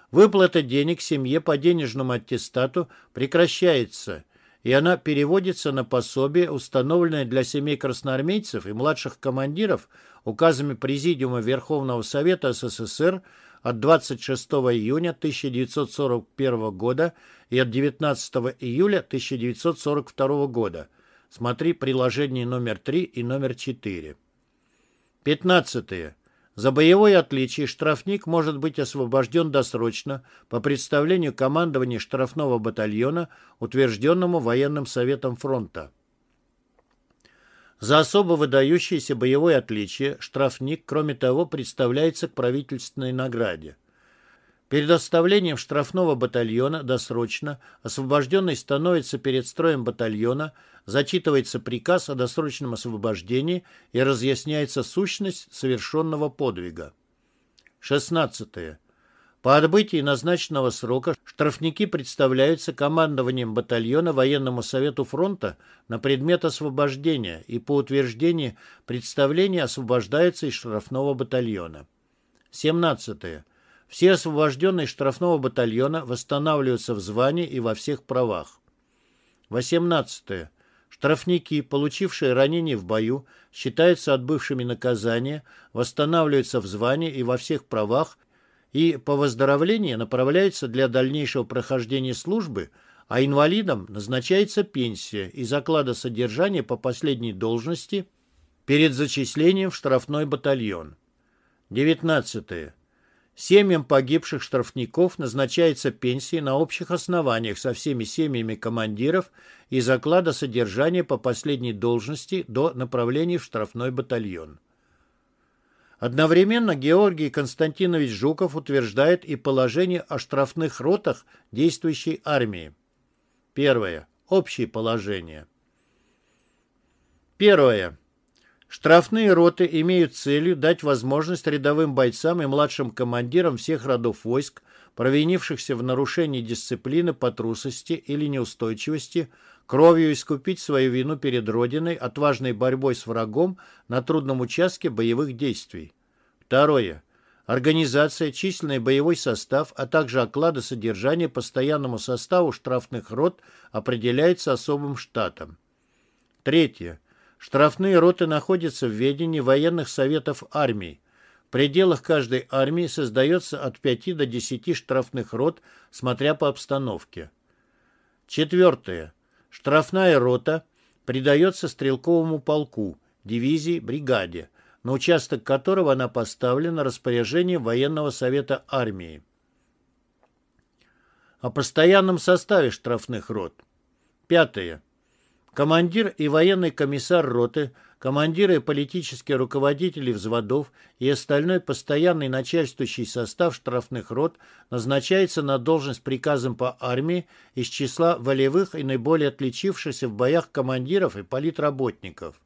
Выплата денег семье по денежному аттестату прекращается, и она переводится на пособие, установленное для семей красноармейцев и младших командиров указами Президиума Верховного Совета СССР от 26 июня 1941 года и от 19 июля 1942 года. Смотри приложение номер 3 и номер 4. 15. За боевое отличие штрафник может быть освобожден досрочно по представлению командования штрафного батальона, утвержденному военным советом фронта. За особо выдающееся боевое отличие штрафник, кроме того, представляется к правительственной награде. Перед оставлением штрафного батальона досрочно освобожденный становится перед строем батальона, зачитывается приказ о досрочном освобождении и разъясняется сущность совершенного подвига. 16. По отбытии назначенного срока штрафники представляются командованием батальона военному совету фронта на предмет освобождения и по утверждении представления освобождаются из штрафного батальона. 17. Все освобожденные штрафного батальона восстанавливаются в звании и во всех правах. 18. Штрафники, получившие ранения в бою, считаются отбывшими наказание, восстанавливаются в звании и во всех правах и по выздоровлении направляются для дальнейшего прохождения службы, а инвалидам назначается пенсия и заклада содержания по последней должности перед зачислением в штрафной батальон. 19. Семьям погибших штрафников назначается пенсия на общих основаниях со всеми семьями командиров и заклада содержания по последней должности до направления в штрафной батальон. Одновременно Георгий Константинович Жуков утверждает и положение о штрафных ротах действующей армии. Первое. Общие положения. Первое. Штрафные роты имеют целью дать возможность рядовым бойцам и младшим командирам всех родов войск, провинившихся в нарушении дисциплины по трусости или неустойчивости, кровью искупить свою вину перед Родиной отважной борьбой с врагом на трудном участке боевых действий. Второе. Организация, численный боевой состав, а также оклады содержания постоянному составу штрафных рот определяется особым штатом. Третье. Штрафные роты находятся в ведении военных советов армий. В пределах каждой армии создается от 5 до 10 штрафных рот, смотря по обстановке. Четвертое. Штрафная рота придается стрелковому полку, дивизии, бригаде, на участок которого она поставлена распоряжением военного совета армии. О постоянном составе штрафных рот. Пятое. Командир и военный комиссар роты, командиры и политические руководители взводов и остальной постоянный начальствующий состав штрафных рот назначается на должность приказом по армии из числа волевых и наиболее отличившихся в боях командиров и политработников.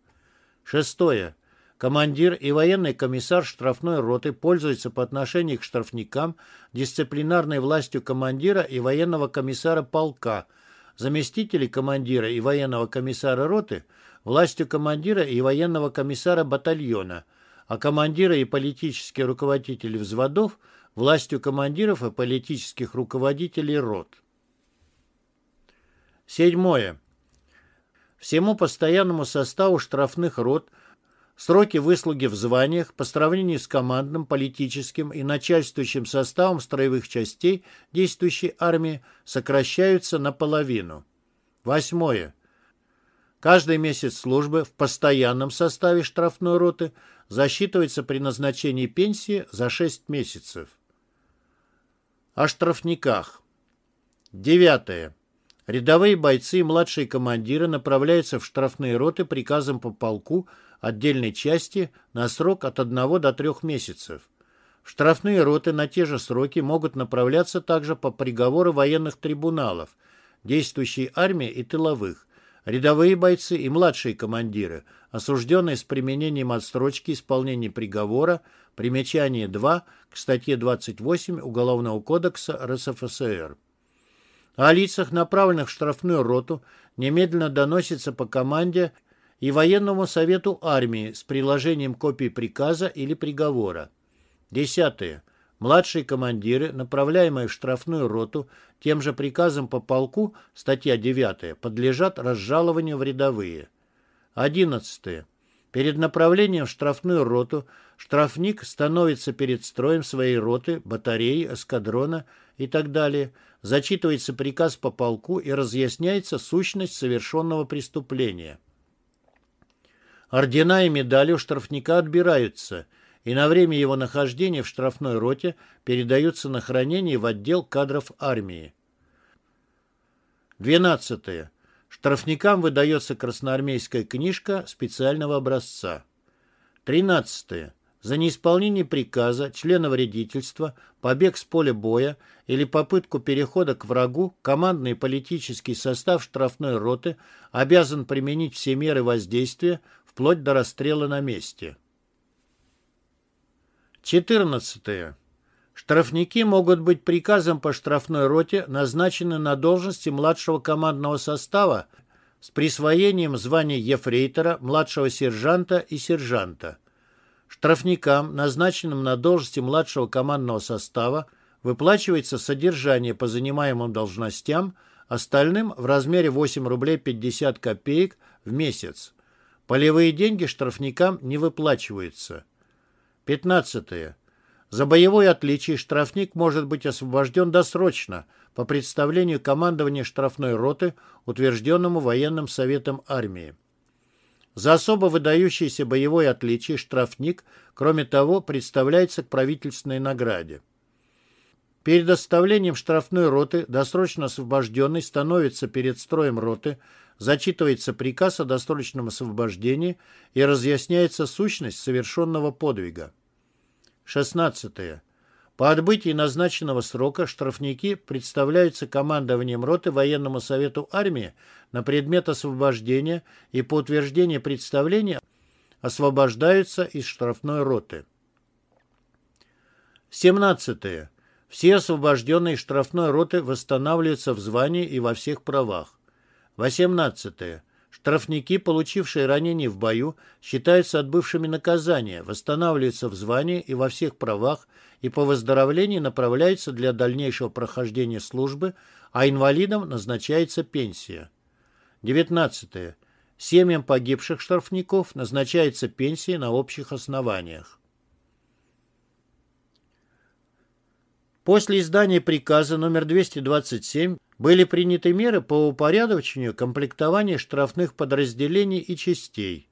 Шестое. Командир и военный комиссар штрафной роты пользуются по отношению к штрафникам дисциплинарной властью командира и военного комиссара полка – заместителей командира и военного комиссара роты властью командира и военного комиссара батальона, а командира и политические руководители взводов властью командиров и политических руководителей рот. Седьмое. Всему постоянному составу штрафных рот – Сроки выслуги в званиях по сравнению с командным, политическим и начальствующим составом строевых частей действующей армии сокращаются наполовину. Восьмое. Каждый месяц службы в постоянном составе штрафной роты засчитывается при назначении пенсии за 6 месяцев. О штрафниках. Девятое. Рядовые бойцы и младшие командиры направляются в штрафные роты приказом по полку отдельной части на срок от 1 до 3 месяцев. Штрафные роты на те же сроки могут направляться также по приговору военных трибуналов, действующей армии и тыловых, рядовые бойцы и младшие командиры, осужденные с применением отсрочки исполнения приговора, примечание 2 к статье 28 Уголовного кодекса РСФСР. О лицах, направленных в штрафную роту, немедленно доносится по команде и военному совету армии с приложением копии приказа или приговора. Десятое. Младшие командиры, направляемые в штрафную роту, тем же приказом по полку, статья 9, подлежат разжалованию в рядовые. Одиннадцатое. Перед направлением в штрафную роту штрафник становится перед строем своей роты, батареи, эскадрона и так далее, зачитывается приказ по полку и разъясняется сущность совершенного преступления. Ордена и медали у штрафника отбираются – и на время его нахождения в штрафной роте передаются на хранение в отдел кадров армии. 12. Штрафникам выдается красноармейская книжка специального образца. 13. За неисполнение приказа, членовредительство, побег с поля боя или попытку перехода к врагу командный политический состав штрафной роты обязан применить все меры воздействия вплоть до расстрела на месте. 14. Штрафники могут быть приказом по штрафной роте назначены на должности младшего командного состава с присвоением званий ефрейтора, младшего сержанта и сержанта. Штрафникам, назначенным на должности младшего командного состава, выплачивается содержание по занимаемым должностям, остальным в размере 8 рублей 50 копеек в месяц. Полевые деньги штрафникам не выплачиваются. 15. За боевое отличие штрафник может быть освобожден досрочно по представлению командования штрафной роты, утвержденному военным советом армии. За особо выдающееся боевое отличие штрафник, кроме того, представляется к правительственной награде. Перед оставлением штрафной роты досрочно освобожденный становится перед строем роты, зачитывается приказ о досрочном освобождении и разъясняется сущность совершенного подвига. 16. По отбытии назначенного срока штрафники представляются командованием роты военному совету армии на предмет освобождения и по утверждению представления освобождаются из штрафной роты. 17. Все освобожденные штрафной роты восстанавливаются в звании и во всех правах. 18. Штрафники, получившие ранения в бою, считаются отбывшими наказания, восстанавливаются в звании и во всех правах и по выздоровлении направляются для дальнейшего прохождения службы, а инвалидам назначается пенсия. 19. Семьям погибших штрафников назначается пенсия на общих основаниях. После издания приказа номер 227 были приняты меры по упорядочению комплектования штрафных подразделений и частей.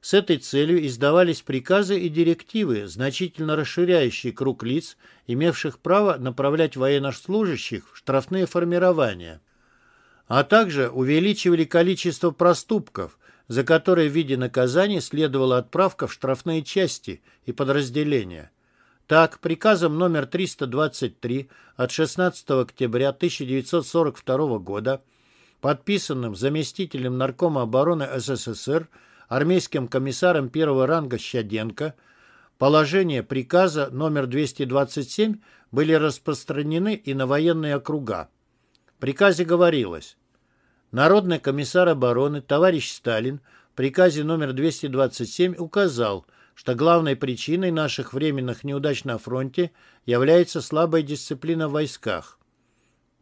С этой целью издавались приказы и директивы, значительно расширяющие круг лиц, имевших право направлять военнослужащих в штрафные формирования, а также увеличивали количество проступков, за которые в виде наказания следовала отправка в штрафные части и подразделения. Так, приказом номер 323 от 16 октября 1942 года, подписанным заместителем Наркома обороны СССР, армейским комиссаром первого ранга Щаденко, положения приказа номер 227 были распространены и на военные округа. В приказе говорилось Народный комиссар обороны товарищ Сталин в приказе номер 227 указал – что главной причиной наших временных неудач на фронте является слабая дисциплина в войсках.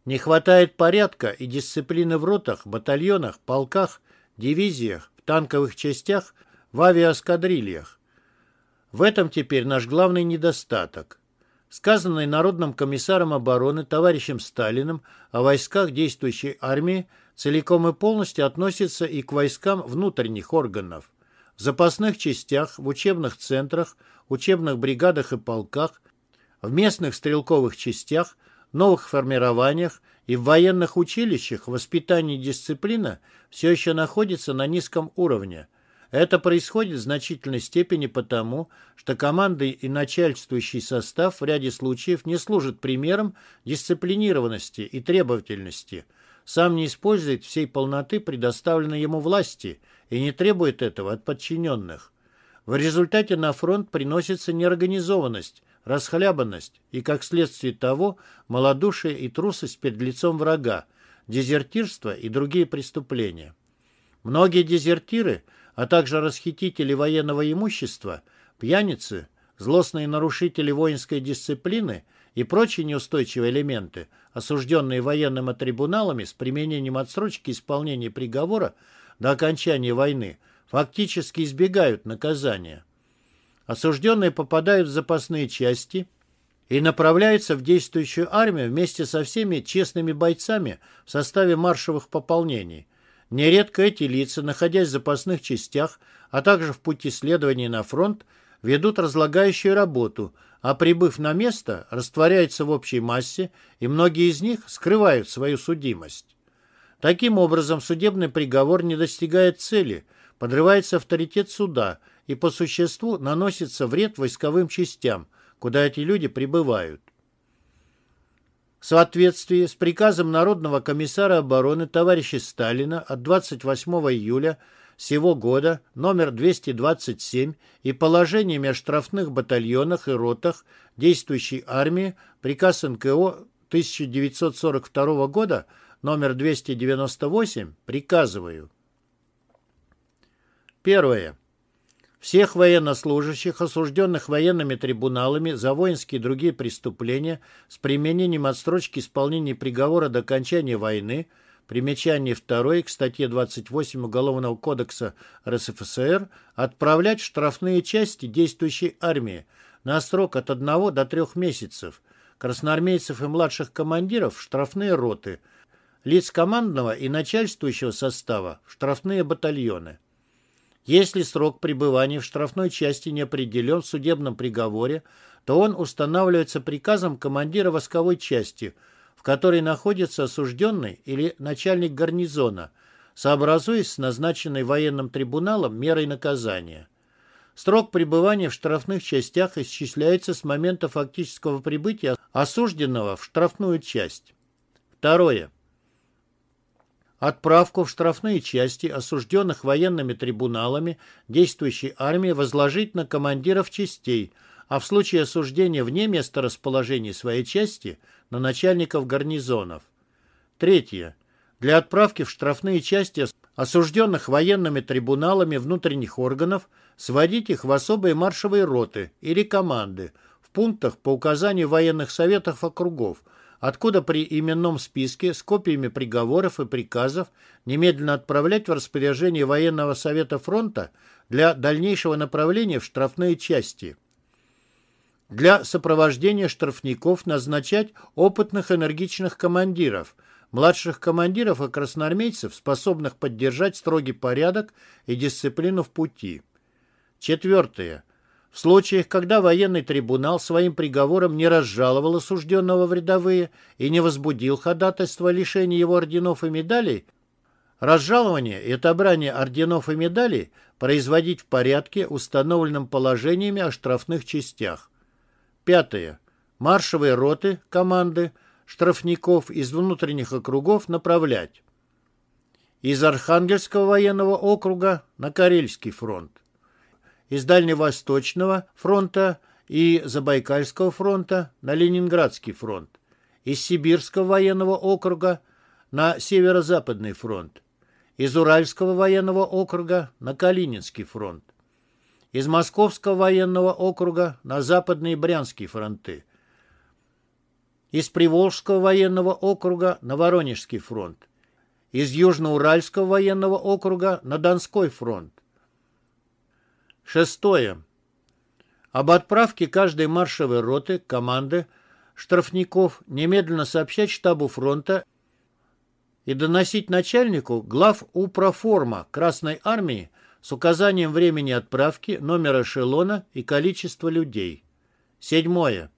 Не хватает порядка и дисциплины в ротах, батальонах, полках, дивизиях, в танковых частях, в авиаскадрильях. В этом теперь наш главный недостаток. Сказанное Народным комиссаром обороны товарищем Сталиным о войсках действующей армии целиком и полностью относится и к войскам внутренних органов в запасных частях, в учебных центрах, учебных бригадах и полках, в местных стрелковых частях, новых формированиях и в военных училищах воспитание и дисциплина все еще находится на низком уровне. Это происходит в значительной степени потому, что команды и начальствующий состав в ряде случаев не служат примером дисциплинированности и требовательности, сам не использует всей полноты предоставленной ему власти и не требует этого от подчиненных. В результате на фронт приносится неорганизованность, расхлябанность и, как следствие того, малодушие и трусость перед лицом врага, дезертирство и другие преступления. Многие дезертиры, а также расхитители военного имущества, пьяницы, злостные нарушители воинской дисциплины и прочие неустойчивые элементы, осужденные военными трибуналами с применением отсрочки исполнения приговора до окончания войны, фактически избегают наказания. Осужденные попадают в запасные части и направляются в действующую армию вместе со всеми честными бойцами в составе маршевых пополнений. Нередко эти лица, находясь в запасных частях, а также в пути следования на фронт, ведут разлагающую работу, а прибыв на место, растворяются в общей массе, и многие из них скрывают свою судимость. Таким образом, судебный приговор не достигает цели, подрывается авторитет суда и по существу наносится вред войсковым частям, куда эти люди прибывают. В соответствии с приказом Народного комиссара обороны товарища Сталина от 28 июля сего года номер 227 и положениями о штрафных батальонах и ротах действующей армии приказ НКО 1942 года номер 298 приказываю. Первое. Всех военнослужащих, осужденных военными трибуналами за воинские и другие преступления с применением отсрочки исполнения приговора до окончания войны, примечание 2 к статье 28 Уголовного кодекса РСФСР, отправлять в штрафные части действующей армии на срок от 1 до 3 месяцев, красноармейцев и младших командиров в штрафные роты, лиц командного и начальствующего состава в штрафные батальоны. Если срок пребывания в штрафной части не определен в судебном приговоре, то он устанавливается приказом командира восковой части, в которой находится осужденный или начальник гарнизона, сообразуясь с назначенной военным трибуналом мерой наказания. Срок пребывания в штрафных частях исчисляется с момента фактического прибытия осужденного в штрафную часть. Второе. Отправку в штрафные части, осужденных военными трибуналами, действующей армии возложить на командиров частей, а в случае осуждения вне места расположения своей части – на начальников гарнизонов. Третье. Для отправки в штрафные части осужденных военными трибуналами внутренних органов сводить их в особые маршевые роты или команды в пунктах по указанию военных советов округов – откуда при именном списке с копиями приговоров и приказов немедленно отправлять в распоряжение военного совета фронта для дальнейшего направления в штрафные части. Для сопровождения штрафников назначать опытных энергичных командиров, младших командиров и красноармейцев, способных поддержать строгий порядок и дисциплину в пути. Четвертое. В случаях, когда военный трибунал своим приговором не разжаловал осужденного в рядовые и не возбудил ходатайство о лишении его орденов и медалей, разжалование и отобрание орденов и медалей производить в порядке, установленном положениями о штрафных частях. Пятое. Маршевые роты, команды, штрафников из внутренних округов направлять. Из Архангельского военного округа на Карельский фронт из Дальневосточного фронта и Забайкальского фронта на Ленинградский фронт, из Сибирского военного округа на Северо-Западный фронт, из Уральского военного округа на Калининский фронт, из Московского военного округа на Западный и Брянский фронты, из Приволжского военного округа на Воронежский фронт, из Южноуральского военного округа на Донской фронт, Шестое. Об отправке каждой маршевой роты, команды, штрафников немедленно сообщать штабу фронта и доносить начальнику глав упроформа Красной Армии с указанием времени отправки, номера эшелона и количества людей. Седьмое.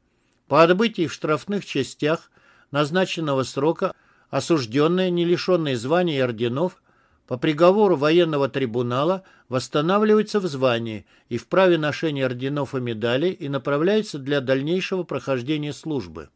По отбытии в штрафных частях назначенного срока осужденные, не лишенные звания и орденов, по приговору военного трибунала восстанавливаются в звании и в праве ношения орденов и медалей и направляются для дальнейшего прохождения службы.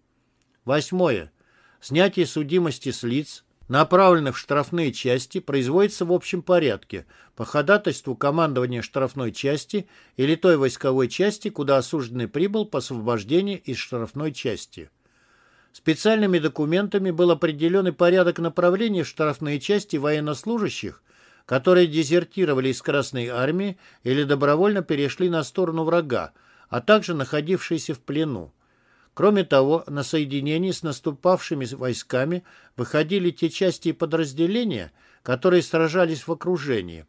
Восьмое. Снятие судимости с лиц, направленных в штрафные части, производится в общем порядке по ходатайству командования штрафной части или той войсковой части, куда осужденный прибыл по освобождению из штрафной части. Специальными документами был определен и порядок направления в штрафные части военнослужащих, которые дезертировали из Красной Армии или добровольно перешли на сторону врага, а также находившиеся в плену. Кроме того, на соединении с наступавшими войсками выходили те части и подразделения, которые сражались в окружении.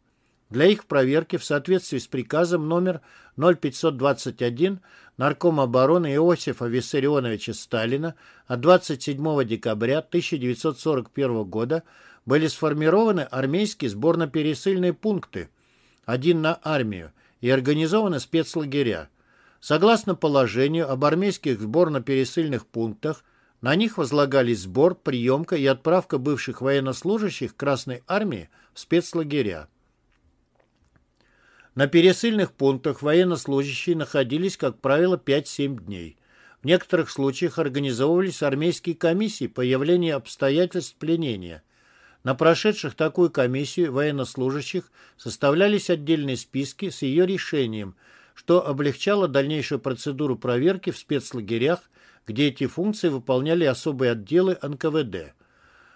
Для их проверки в соответствии с приказом номер 0521 Наркома обороны Иосифа Виссарионовича Сталина от 27 декабря 1941 года были сформированы армейские сборно-пересыльные пункты, один на армию, и организованы спецлагеря. Согласно положению об армейских сборно-пересыльных пунктах, на них возлагались сбор, приемка и отправка бывших военнослужащих Красной Армии в спецлагеря. На пересыльных пунктах военнослужащие находились, как правило, 5-7 дней. В некоторых случаях организовывались армейские комиссии по явлению обстоятельств пленения. На прошедших такую комиссию военнослужащих составлялись отдельные списки с ее решением, что облегчало дальнейшую процедуру проверки в спецлагерях, где эти функции выполняли особые отделы НКВД.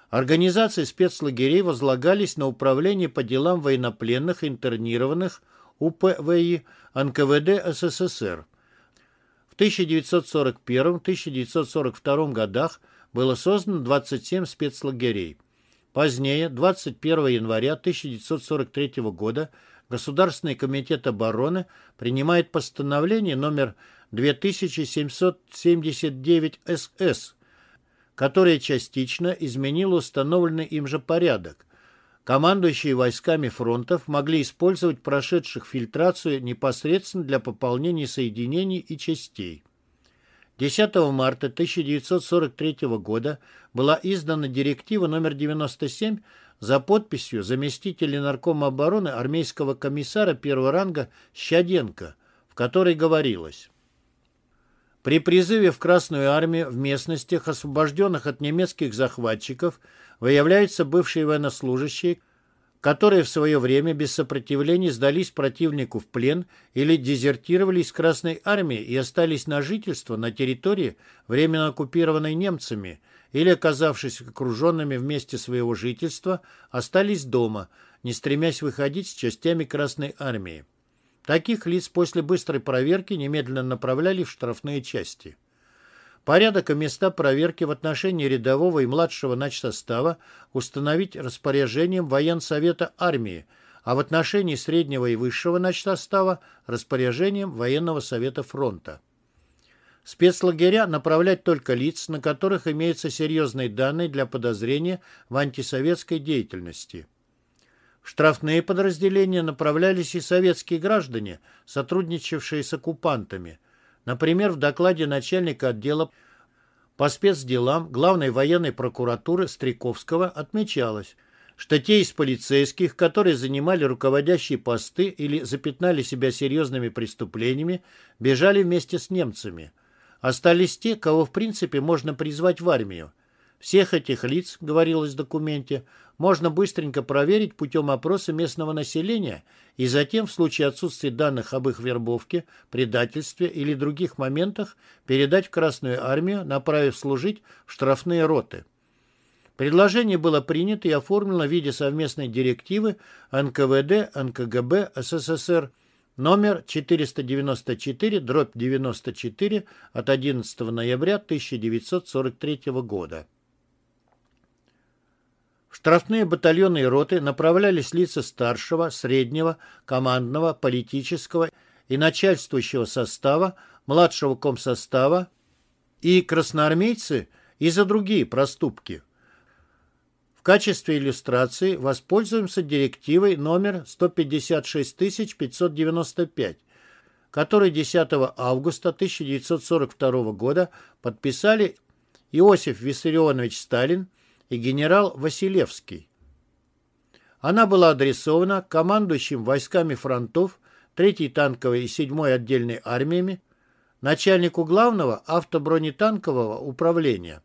Организации спецлагерей возлагались на управление по делам военнопленных интернированных УПВИ НКВД СССР. В 1941-1942 годах было создано 27 спецлагерей. Позднее, 21 января 1943 года, Государственный комитет обороны принимает постановление номер 2779 СС, которое частично изменило установленный им же порядок. Командующие войсками фронтов могли использовать прошедших фильтрацию непосредственно для пополнения соединений и частей. 10 марта 1943 года была издана директива номер 97 за подписью заместителя наркома обороны армейского комиссара первого ранга Щаденко, в которой говорилось при призыве в Красную армию в местностях, освобожденных от немецких захватчиков, выявляются бывшие военнослужащие, которые в свое время без сопротивления сдались противнику в плен или дезертировали из Красной армии и остались на жительство на территории, временно оккупированной немцами, или, оказавшись окруженными в месте своего жительства, остались дома, не стремясь выходить с частями Красной армии. Таких лиц после быстрой проверки немедленно направляли в штрафные части. Порядок и места проверки в отношении рядового и младшего начсостава установить распоряжением военсовета армии, а в отношении среднего и высшего начсостава распоряжением военного совета фронта. Спецлагеря направлять только лиц, на которых имеются серьезные данные для подозрения в антисоветской деятельности. В штрафные подразделения направлялись и советские граждане, сотрудничавшие с оккупантами. Например, в докладе начальника отдела по спецделам Главной военной прокуратуры Стриковского отмечалось, что те из полицейских, которые занимали руководящие посты или запятнали себя серьезными преступлениями, бежали вместе с немцами. Остались те, кого в принципе можно призвать в армию. Всех этих лиц, говорилось в документе, можно быстренько проверить путем опроса местного населения и затем, в случае отсутствия данных об их вербовке, предательстве или других моментах, передать в Красную армию, направив служить в штрафные роты. Предложение было принято и оформлено в виде совместной директивы НКВД, НКГБ СССР номер 494, дробь 94 от 11 ноября 1943 года штрафные батальоны и роты направлялись лица старшего, среднего, командного, политического и начальствующего состава, младшего комсостава и красноармейцы и за другие проступки. В качестве иллюстрации воспользуемся директивой номер 156595, которую 10 августа 1942 года подписали Иосиф Виссарионович Сталин и генерал Василевский. Она была адресована командующим войсками фронтов 3-й танковой и 7-й отдельной армиями, начальнику главного автобронетанкового управления.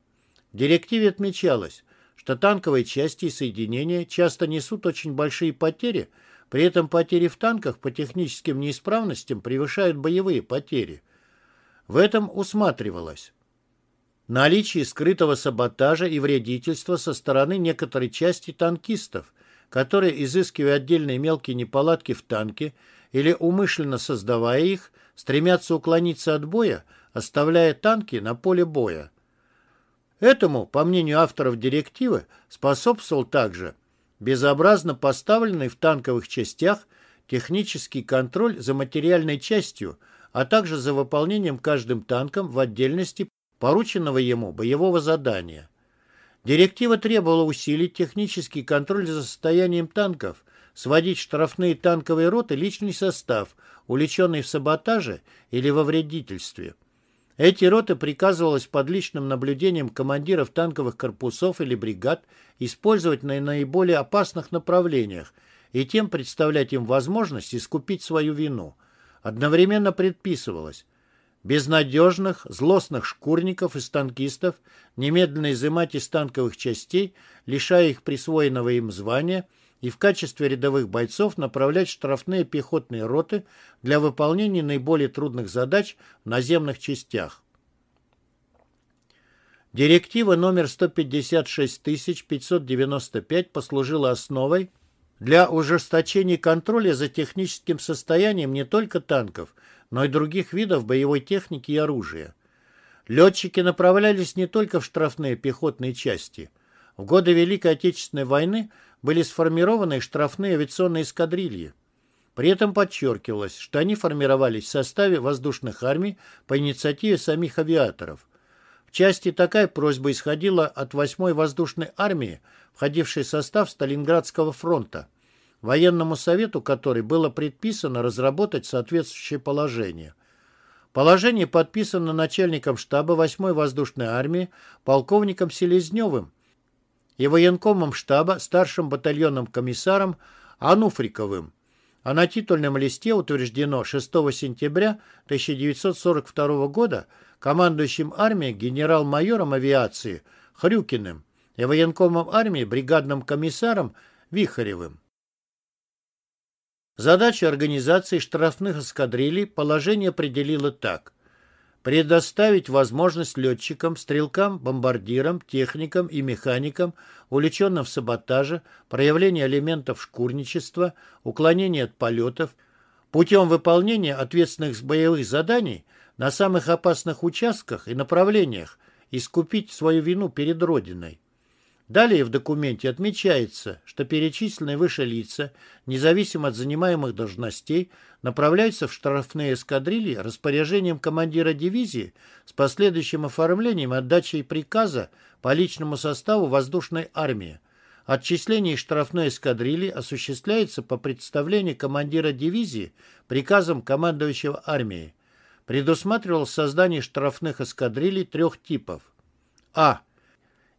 В директиве отмечалось, что танковые части и соединения часто несут очень большие потери, при этом потери в танках по техническим неисправностям превышают боевые потери. В этом усматривалось наличие скрытого саботажа и вредительства со стороны некоторой части танкистов, которые, изыскивая отдельные мелкие неполадки в танке или умышленно создавая их, стремятся уклониться от боя, оставляя танки на поле боя. Этому, по мнению авторов директивы, способствовал также безобразно поставленный в танковых частях технический контроль за материальной частью, а также за выполнением каждым танком в отдельности порученного ему боевого задания. Директива требовала усилить технический контроль за состоянием танков, сводить штрафные танковые роты личный состав, увлеченный в саботаже или во вредительстве. Эти роты приказывалось под личным наблюдением командиров танковых корпусов или бригад использовать на наиболее опасных направлениях и тем представлять им возможность искупить свою вину. Одновременно предписывалось безнадежных, злостных шкурников и станкистов немедленно изымать из танковых частей, лишая их присвоенного им звания – и в качестве рядовых бойцов направлять штрафные пехотные роты для выполнения наиболее трудных задач в наземных частях. Директива номер 156595 послужила основой для ужесточения контроля за техническим состоянием не только танков, но и других видов боевой техники и оружия. Летчики направлялись не только в штрафные пехотные части. В годы Великой Отечественной войны были сформированы штрафные авиационные эскадрильи. При этом подчеркивалось, что они формировались в составе воздушных армий по инициативе самих авиаторов. В части такая просьба исходила от 8-й воздушной армии, входившей в состав Сталинградского фронта, военному совету которой было предписано разработать соответствующее положение. Положение подписано начальником штаба 8-й воздушной армии полковником Селезневым и военкомом штаба старшим батальонным комиссаром Ануфриковым, а на титульном листе утверждено 6 сентября 1942 года командующим армией генерал-майором авиации Хрюкиным и военкомом армии бригадным комиссаром Вихаревым. Задачу организации штрафных эскадрилей положение определило так – предоставить возможность летчикам, стрелкам, бомбардирам, техникам и механикам, увлеченным в саботаже, проявление элементов шкурничества, уклонения от полетов, путем выполнения ответственных боевых заданий на самых опасных участках и направлениях искупить свою вину перед Родиной. Далее в документе отмечается, что перечисленные выше лица, независимо от занимаемых должностей, направляются в штрафные эскадрильи распоряжением командира дивизии с последующим оформлением и отдачей приказа по личному составу воздушной армии. Отчисление штрафной эскадрильи осуществляется по представлению командира дивизии приказом командующего армией. Предусматривалось создание штрафных эскадрилей трех типов. А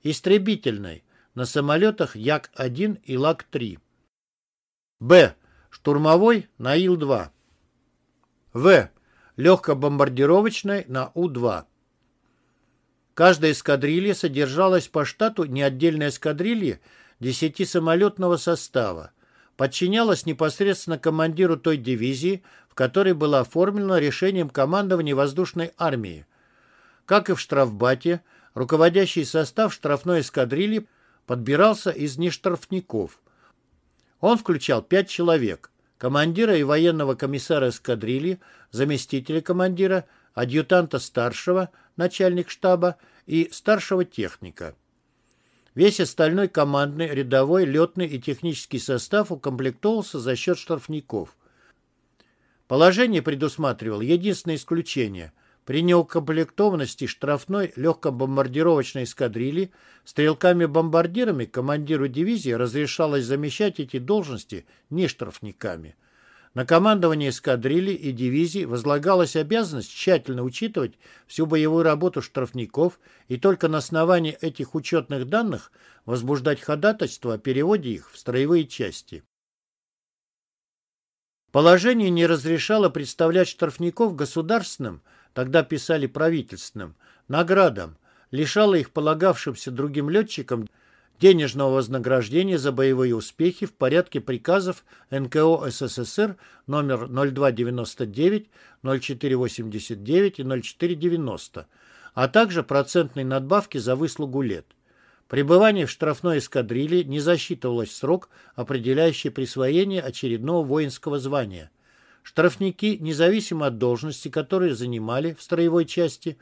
истребительной на самолетах Як-1 и Лак-3. Б. Штурмовой на Ил-2. В. Легкобомбардировочной на У-2. Каждая эскадрилья содержалась по штату не отдельной эскадрильи 10-самолетного состава, подчинялась непосредственно командиру той дивизии, в которой было оформлено решением командования воздушной армии. Как и в штрафбате, руководящий состав штрафной эскадрильи подбирался из нештрафников. Он включал пять человек – командира и военного комиссара эскадрильи, заместителя командира, адъютанта старшего, начальник штаба и старшего техника. Весь остальной командный, рядовой, летный и технический состав укомплектовался за счет штрафников. Положение предусматривало единственное исключение – при неукомплектованности штрафной легкобомбардировочной эскадрильи стрелками-бомбардирами командиру дивизии разрешалось замещать эти должности не штрафниками. На командование эскадрильи и дивизий возлагалась обязанность тщательно учитывать всю боевую работу штрафников и только на основании этих учетных данных возбуждать ходатайство о переводе их в строевые части. Положение не разрешало представлять штрафников государственным, тогда писали правительственным, наградам, лишало их полагавшимся другим летчикам денежного вознаграждения за боевые успехи в порядке приказов НКО СССР номер 0299, 0489 и 0490, а также процентной надбавки за выслугу лет. Пребывание в штрафной эскадрилье не засчитывалось в срок, определяющий присвоение очередного воинского звания. Штрафники, независимо от должности, которые занимали в строевой части,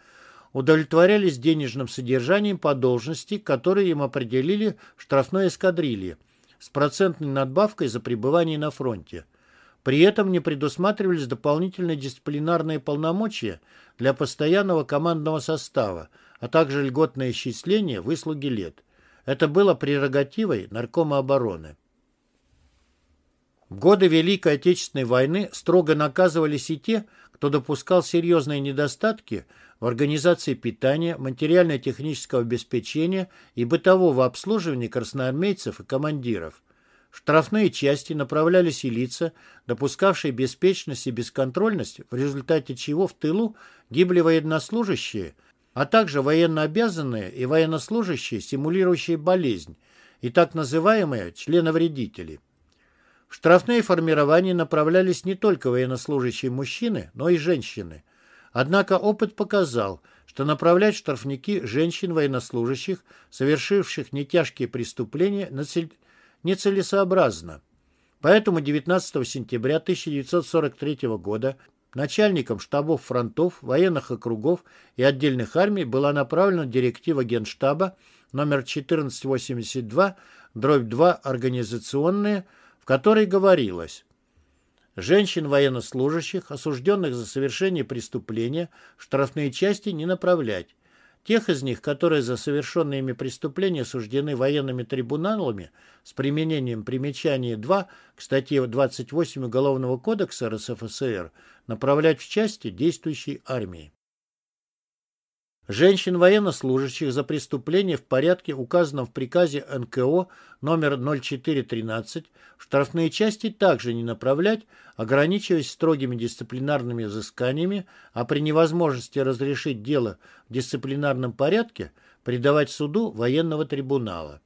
удовлетворялись денежным содержанием по должности, которые им определили в штрафной эскадрилье, с процентной надбавкой за пребывание на фронте. При этом не предусматривались дополнительные дисциплинарные полномочия для постоянного командного состава, а также льготное исчисление выслуги лет. Это было прерогативой Наркома обороны. В годы Великой Отечественной войны строго наказывались и те, кто допускал серьезные недостатки в организации питания, материально-технического обеспечения и бытового обслуживания красноармейцев и командиров. В штрафные части направлялись и лица, допускавшие беспечность и бесконтрольность, в результате чего в тылу гибли военнослужащие – а также военнообязанные и военнослужащие, симулирующие болезнь, и так называемые членовредители. В штрафные формирования направлялись не только военнослужащие мужчины, но и женщины. Однако опыт показал, что направлять штрафники женщин-военнослужащих, совершивших нетяжкие преступления, нецелесообразно. Поэтому 19 сентября 1943 года Начальникам штабов фронтов, военных округов и отдельных армий была направлена директива Генштаба номер 1482, дробь 2 организационные, которой говорилось Женщин военнослужащих, осужденных за совершение преступления, в штрафные части не направлять. Тех из них, которые за совершенные ими преступления осуждены военными трибуналами с применением примечания 2 к статье 28 Уголовного кодекса РСФСР, направлять в части действующей армии. Женщин военнослужащих за преступление в порядке, указанном в приказе НКО номер 0413, в штрафные части также не направлять, ограничиваясь строгими дисциплинарными взысканиями, а при невозможности разрешить дело в дисциплинарном порядке предавать суду военного трибунала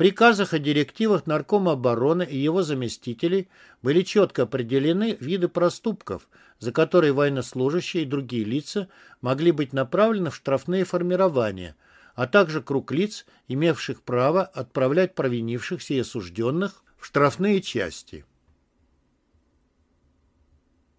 приказах и директивах Наркома обороны и его заместителей были четко определены виды проступков, за которые военнослужащие и другие лица могли быть направлены в штрафные формирования, а также круг лиц, имевших право отправлять провинившихся и осужденных в штрафные части.